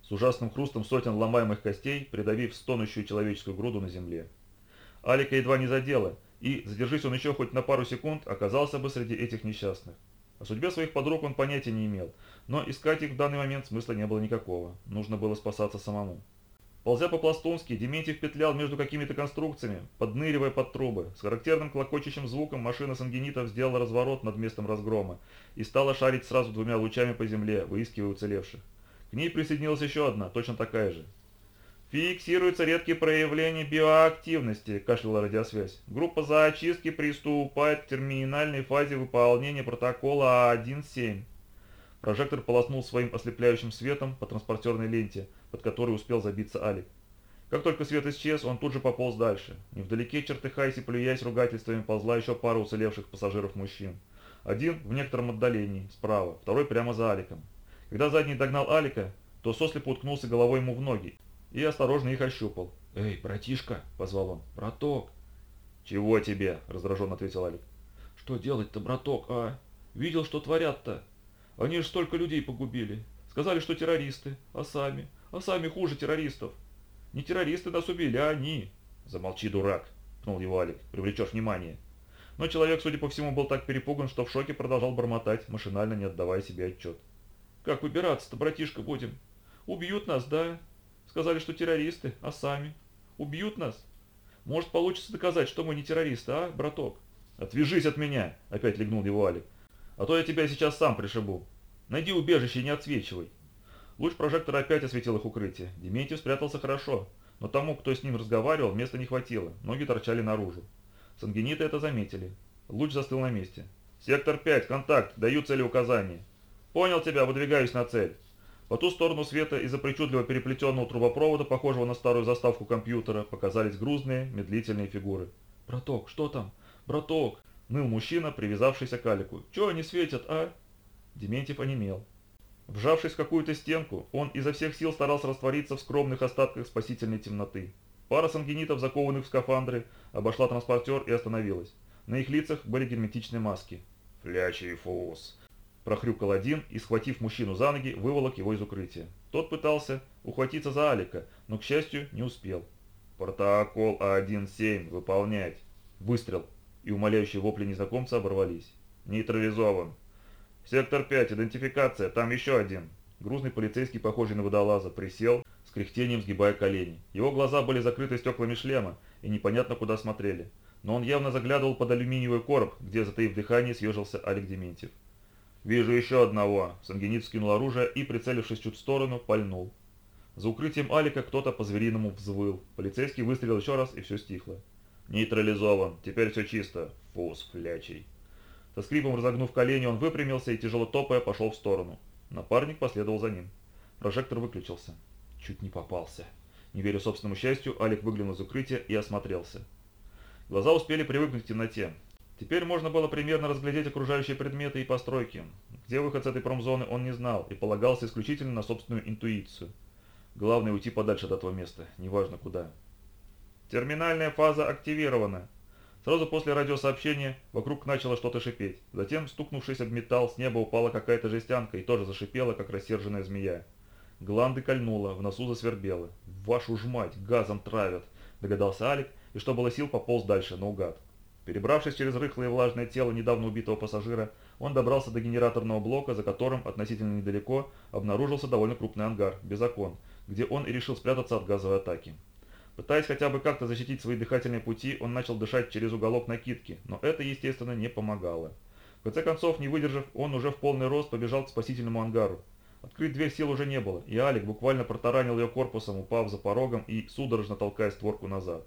с ужасным хрустом сотен ломаемых костей, придавив стонущую человеческую груду на земле. Алика едва не задела, и, задержись он еще хоть на пару секунд, оказался бы среди этих несчастных. О судьбе своих подруг он понятия не имел, но искать их в данный момент смысла не было никакого, нужно было спасаться самому. Ползя по-пластунски, Дементьев петлял между какими-то конструкциями, подныривая под трубы. С характерным клокочущим звуком машина сангенитов сделала разворот над местом разгрома и стала шарить сразу двумя лучами по земле, выискивая уцелевших. К ней присоединилась еще одна, точно такая же. «Фиксируются редкие проявления биоактивности», – кашляла радиосвязь. «Группа зачистки приступает к терминальной фазе выполнения протокола 1.7». Прожектор полоснул своим ослепляющим светом по транспортерной ленте, под которой успел забиться Алик. Как только свет исчез, он тут же пополз дальше. Невдалеке, чертыхаясь и плюясь ругательствами, ползла еще пара уцелевших пассажиров мужчин. Один в некотором отдалении, справа, второй прямо за Аликом. Когда задний догнал Алика, то сослепо уткнулся головой ему в ноги и осторожно их ощупал. «Эй, братишка!» – позвал он. «Браток!» «Чего тебе?» – раздраженно ответил Алик. «Что делать-то, браток, а? Видел, что творят-то?» Они же столько людей погубили. Сказали, что террористы, а сами, а сами хуже террористов. Не террористы нас убили, а они. Замолчи, дурак, пнул его Алик, привлечешь внимание. Но человек, судя по всему, был так перепуган, что в шоке продолжал бормотать, машинально не отдавая себе отчет. Как выбираться-то, братишка, будем? Убьют нас, да? Сказали, что террористы, а сами? Убьют нас? Может, получится доказать, что мы не террористы, а, браток? Отвяжись от меня, опять легнул его Алик. А то я тебя сейчас сам пришибу. Найди убежище и не отсвечивай. Луч прожектора опять осветил их укрытие. Дементьев спрятался хорошо, но тому, кто с ним разговаривал, места не хватило, ноги торчали наружу. Сангениты это заметили. Луч застыл на месте. «Сектор 5, контакт, даю цели указания». «Понял тебя, выдвигаюсь на цель». По ту сторону света из-за причудливо переплетенного трубопровода, похожего на старую заставку компьютера, показались грузные, медлительные фигуры. «Браток, что там? Браток!» Ныл мужчина, привязавшийся к Алику. «Чего они светят, а?» Дементьев онемел. Вжавшись в какую-то стенку, он изо всех сил старался раствориться в скромных остатках спасительной темноты. Пара сангенитов, закованных в скафандры, обошла транспортер и остановилась. На их лицах были герметичные маски. «Флячий фус!» Прохрюкал один и, схватив мужчину за ноги, выволок его из укрытия. Тот пытался ухватиться за Алика, но, к счастью, не успел. «Протокол 1.7 выполнять!» Выстрел и умоляющие вопли незнакомца оборвались. «Нейтрализован!» «Сектор 5, идентификация, там еще один!» Грузный полицейский, похожий на водолаза, присел, с кряхтением сгибая колени. Его глаза были закрыты стеклами шлема, и непонятно куда смотрели. Но он явно заглядывал под алюминиевый короб, где, затаив дыхание, съежился Алик Дементьев. «Вижу еще одного!» Сангенит скинул оружие и, прицелившись чуть в сторону, пальнул. За укрытием Алика кто-то по-звериному взвыл. Полицейский выстрелил еще раз, и все стихло. «Нейтрализован. Теперь все чисто. Фу, сплячий». Со скрипом разогнув колени, он выпрямился и, тяжело топая, пошел в сторону. Напарник последовал за ним. Прожектор выключился. Чуть не попался. Не веря собственному счастью, Алик выглянул из укрытия и осмотрелся. Глаза успели привыкнуть к темноте. Теперь можно было примерно разглядеть окружающие предметы и постройки. Где выход с этой промзоны он не знал и полагался исключительно на собственную интуицию. Главное уйти подальше от этого места, неважно куда. Терминальная фаза активирована. Сразу после радиосообщения вокруг начало что-то шипеть. Затем, стукнувшись об металл, с неба упала какая-то жестянка и тоже зашипела, как рассерженная змея. Гланды кольнуло, в носу засвербело. «Вашу ж мать, газом травят!» – догадался Алик, и что было сил пополз дальше, наугад. Перебравшись через рыхлое влажное тело недавно убитого пассажира, он добрался до генераторного блока, за которым, относительно недалеко, обнаружился довольно крупный ангар, без окон, где он и решил спрятаться от газовой атаки. Пытаясь хотя бы как-то защитить свои дыхательные пути, он начал дышать через уголок накидки, но это, естественно, не помогало. В конце концов, не выдержав, он уже в полный рост побежал к спасительному ангару. Открыть дверь сил уже не было, и Алик буквально протаранил ее корпусом, упав за порогом и судорожно толкая створку назад.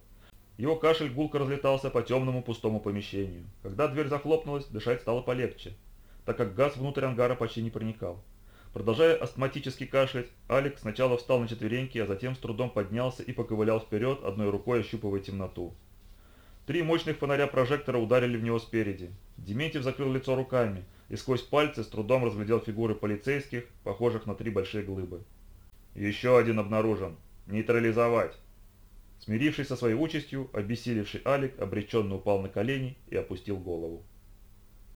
Его кашель гулко разлетался по темному пустому помещению. Когда дверь захлопнулась, дышать стало полегче, так как газ внутрь ангара почти не проникал. Продолжая астматически кашлять, Алик сначала встал на четвереньки, а затем с трудом поднялся и поковылял вперед, одной рукой ощупывая темноту. Три мощных фонаря прожектора ударили в него спереди. Дементьев закрыл лицо руками и сквозь пальцы с трудом разглядел фигуры полицейских, похожих на три большие глыбы. «Еще один обнаружен. Нейтрализовать!» Смирившись со своей участью, обессилевший Алик обреченно упал на колени и опустил голову.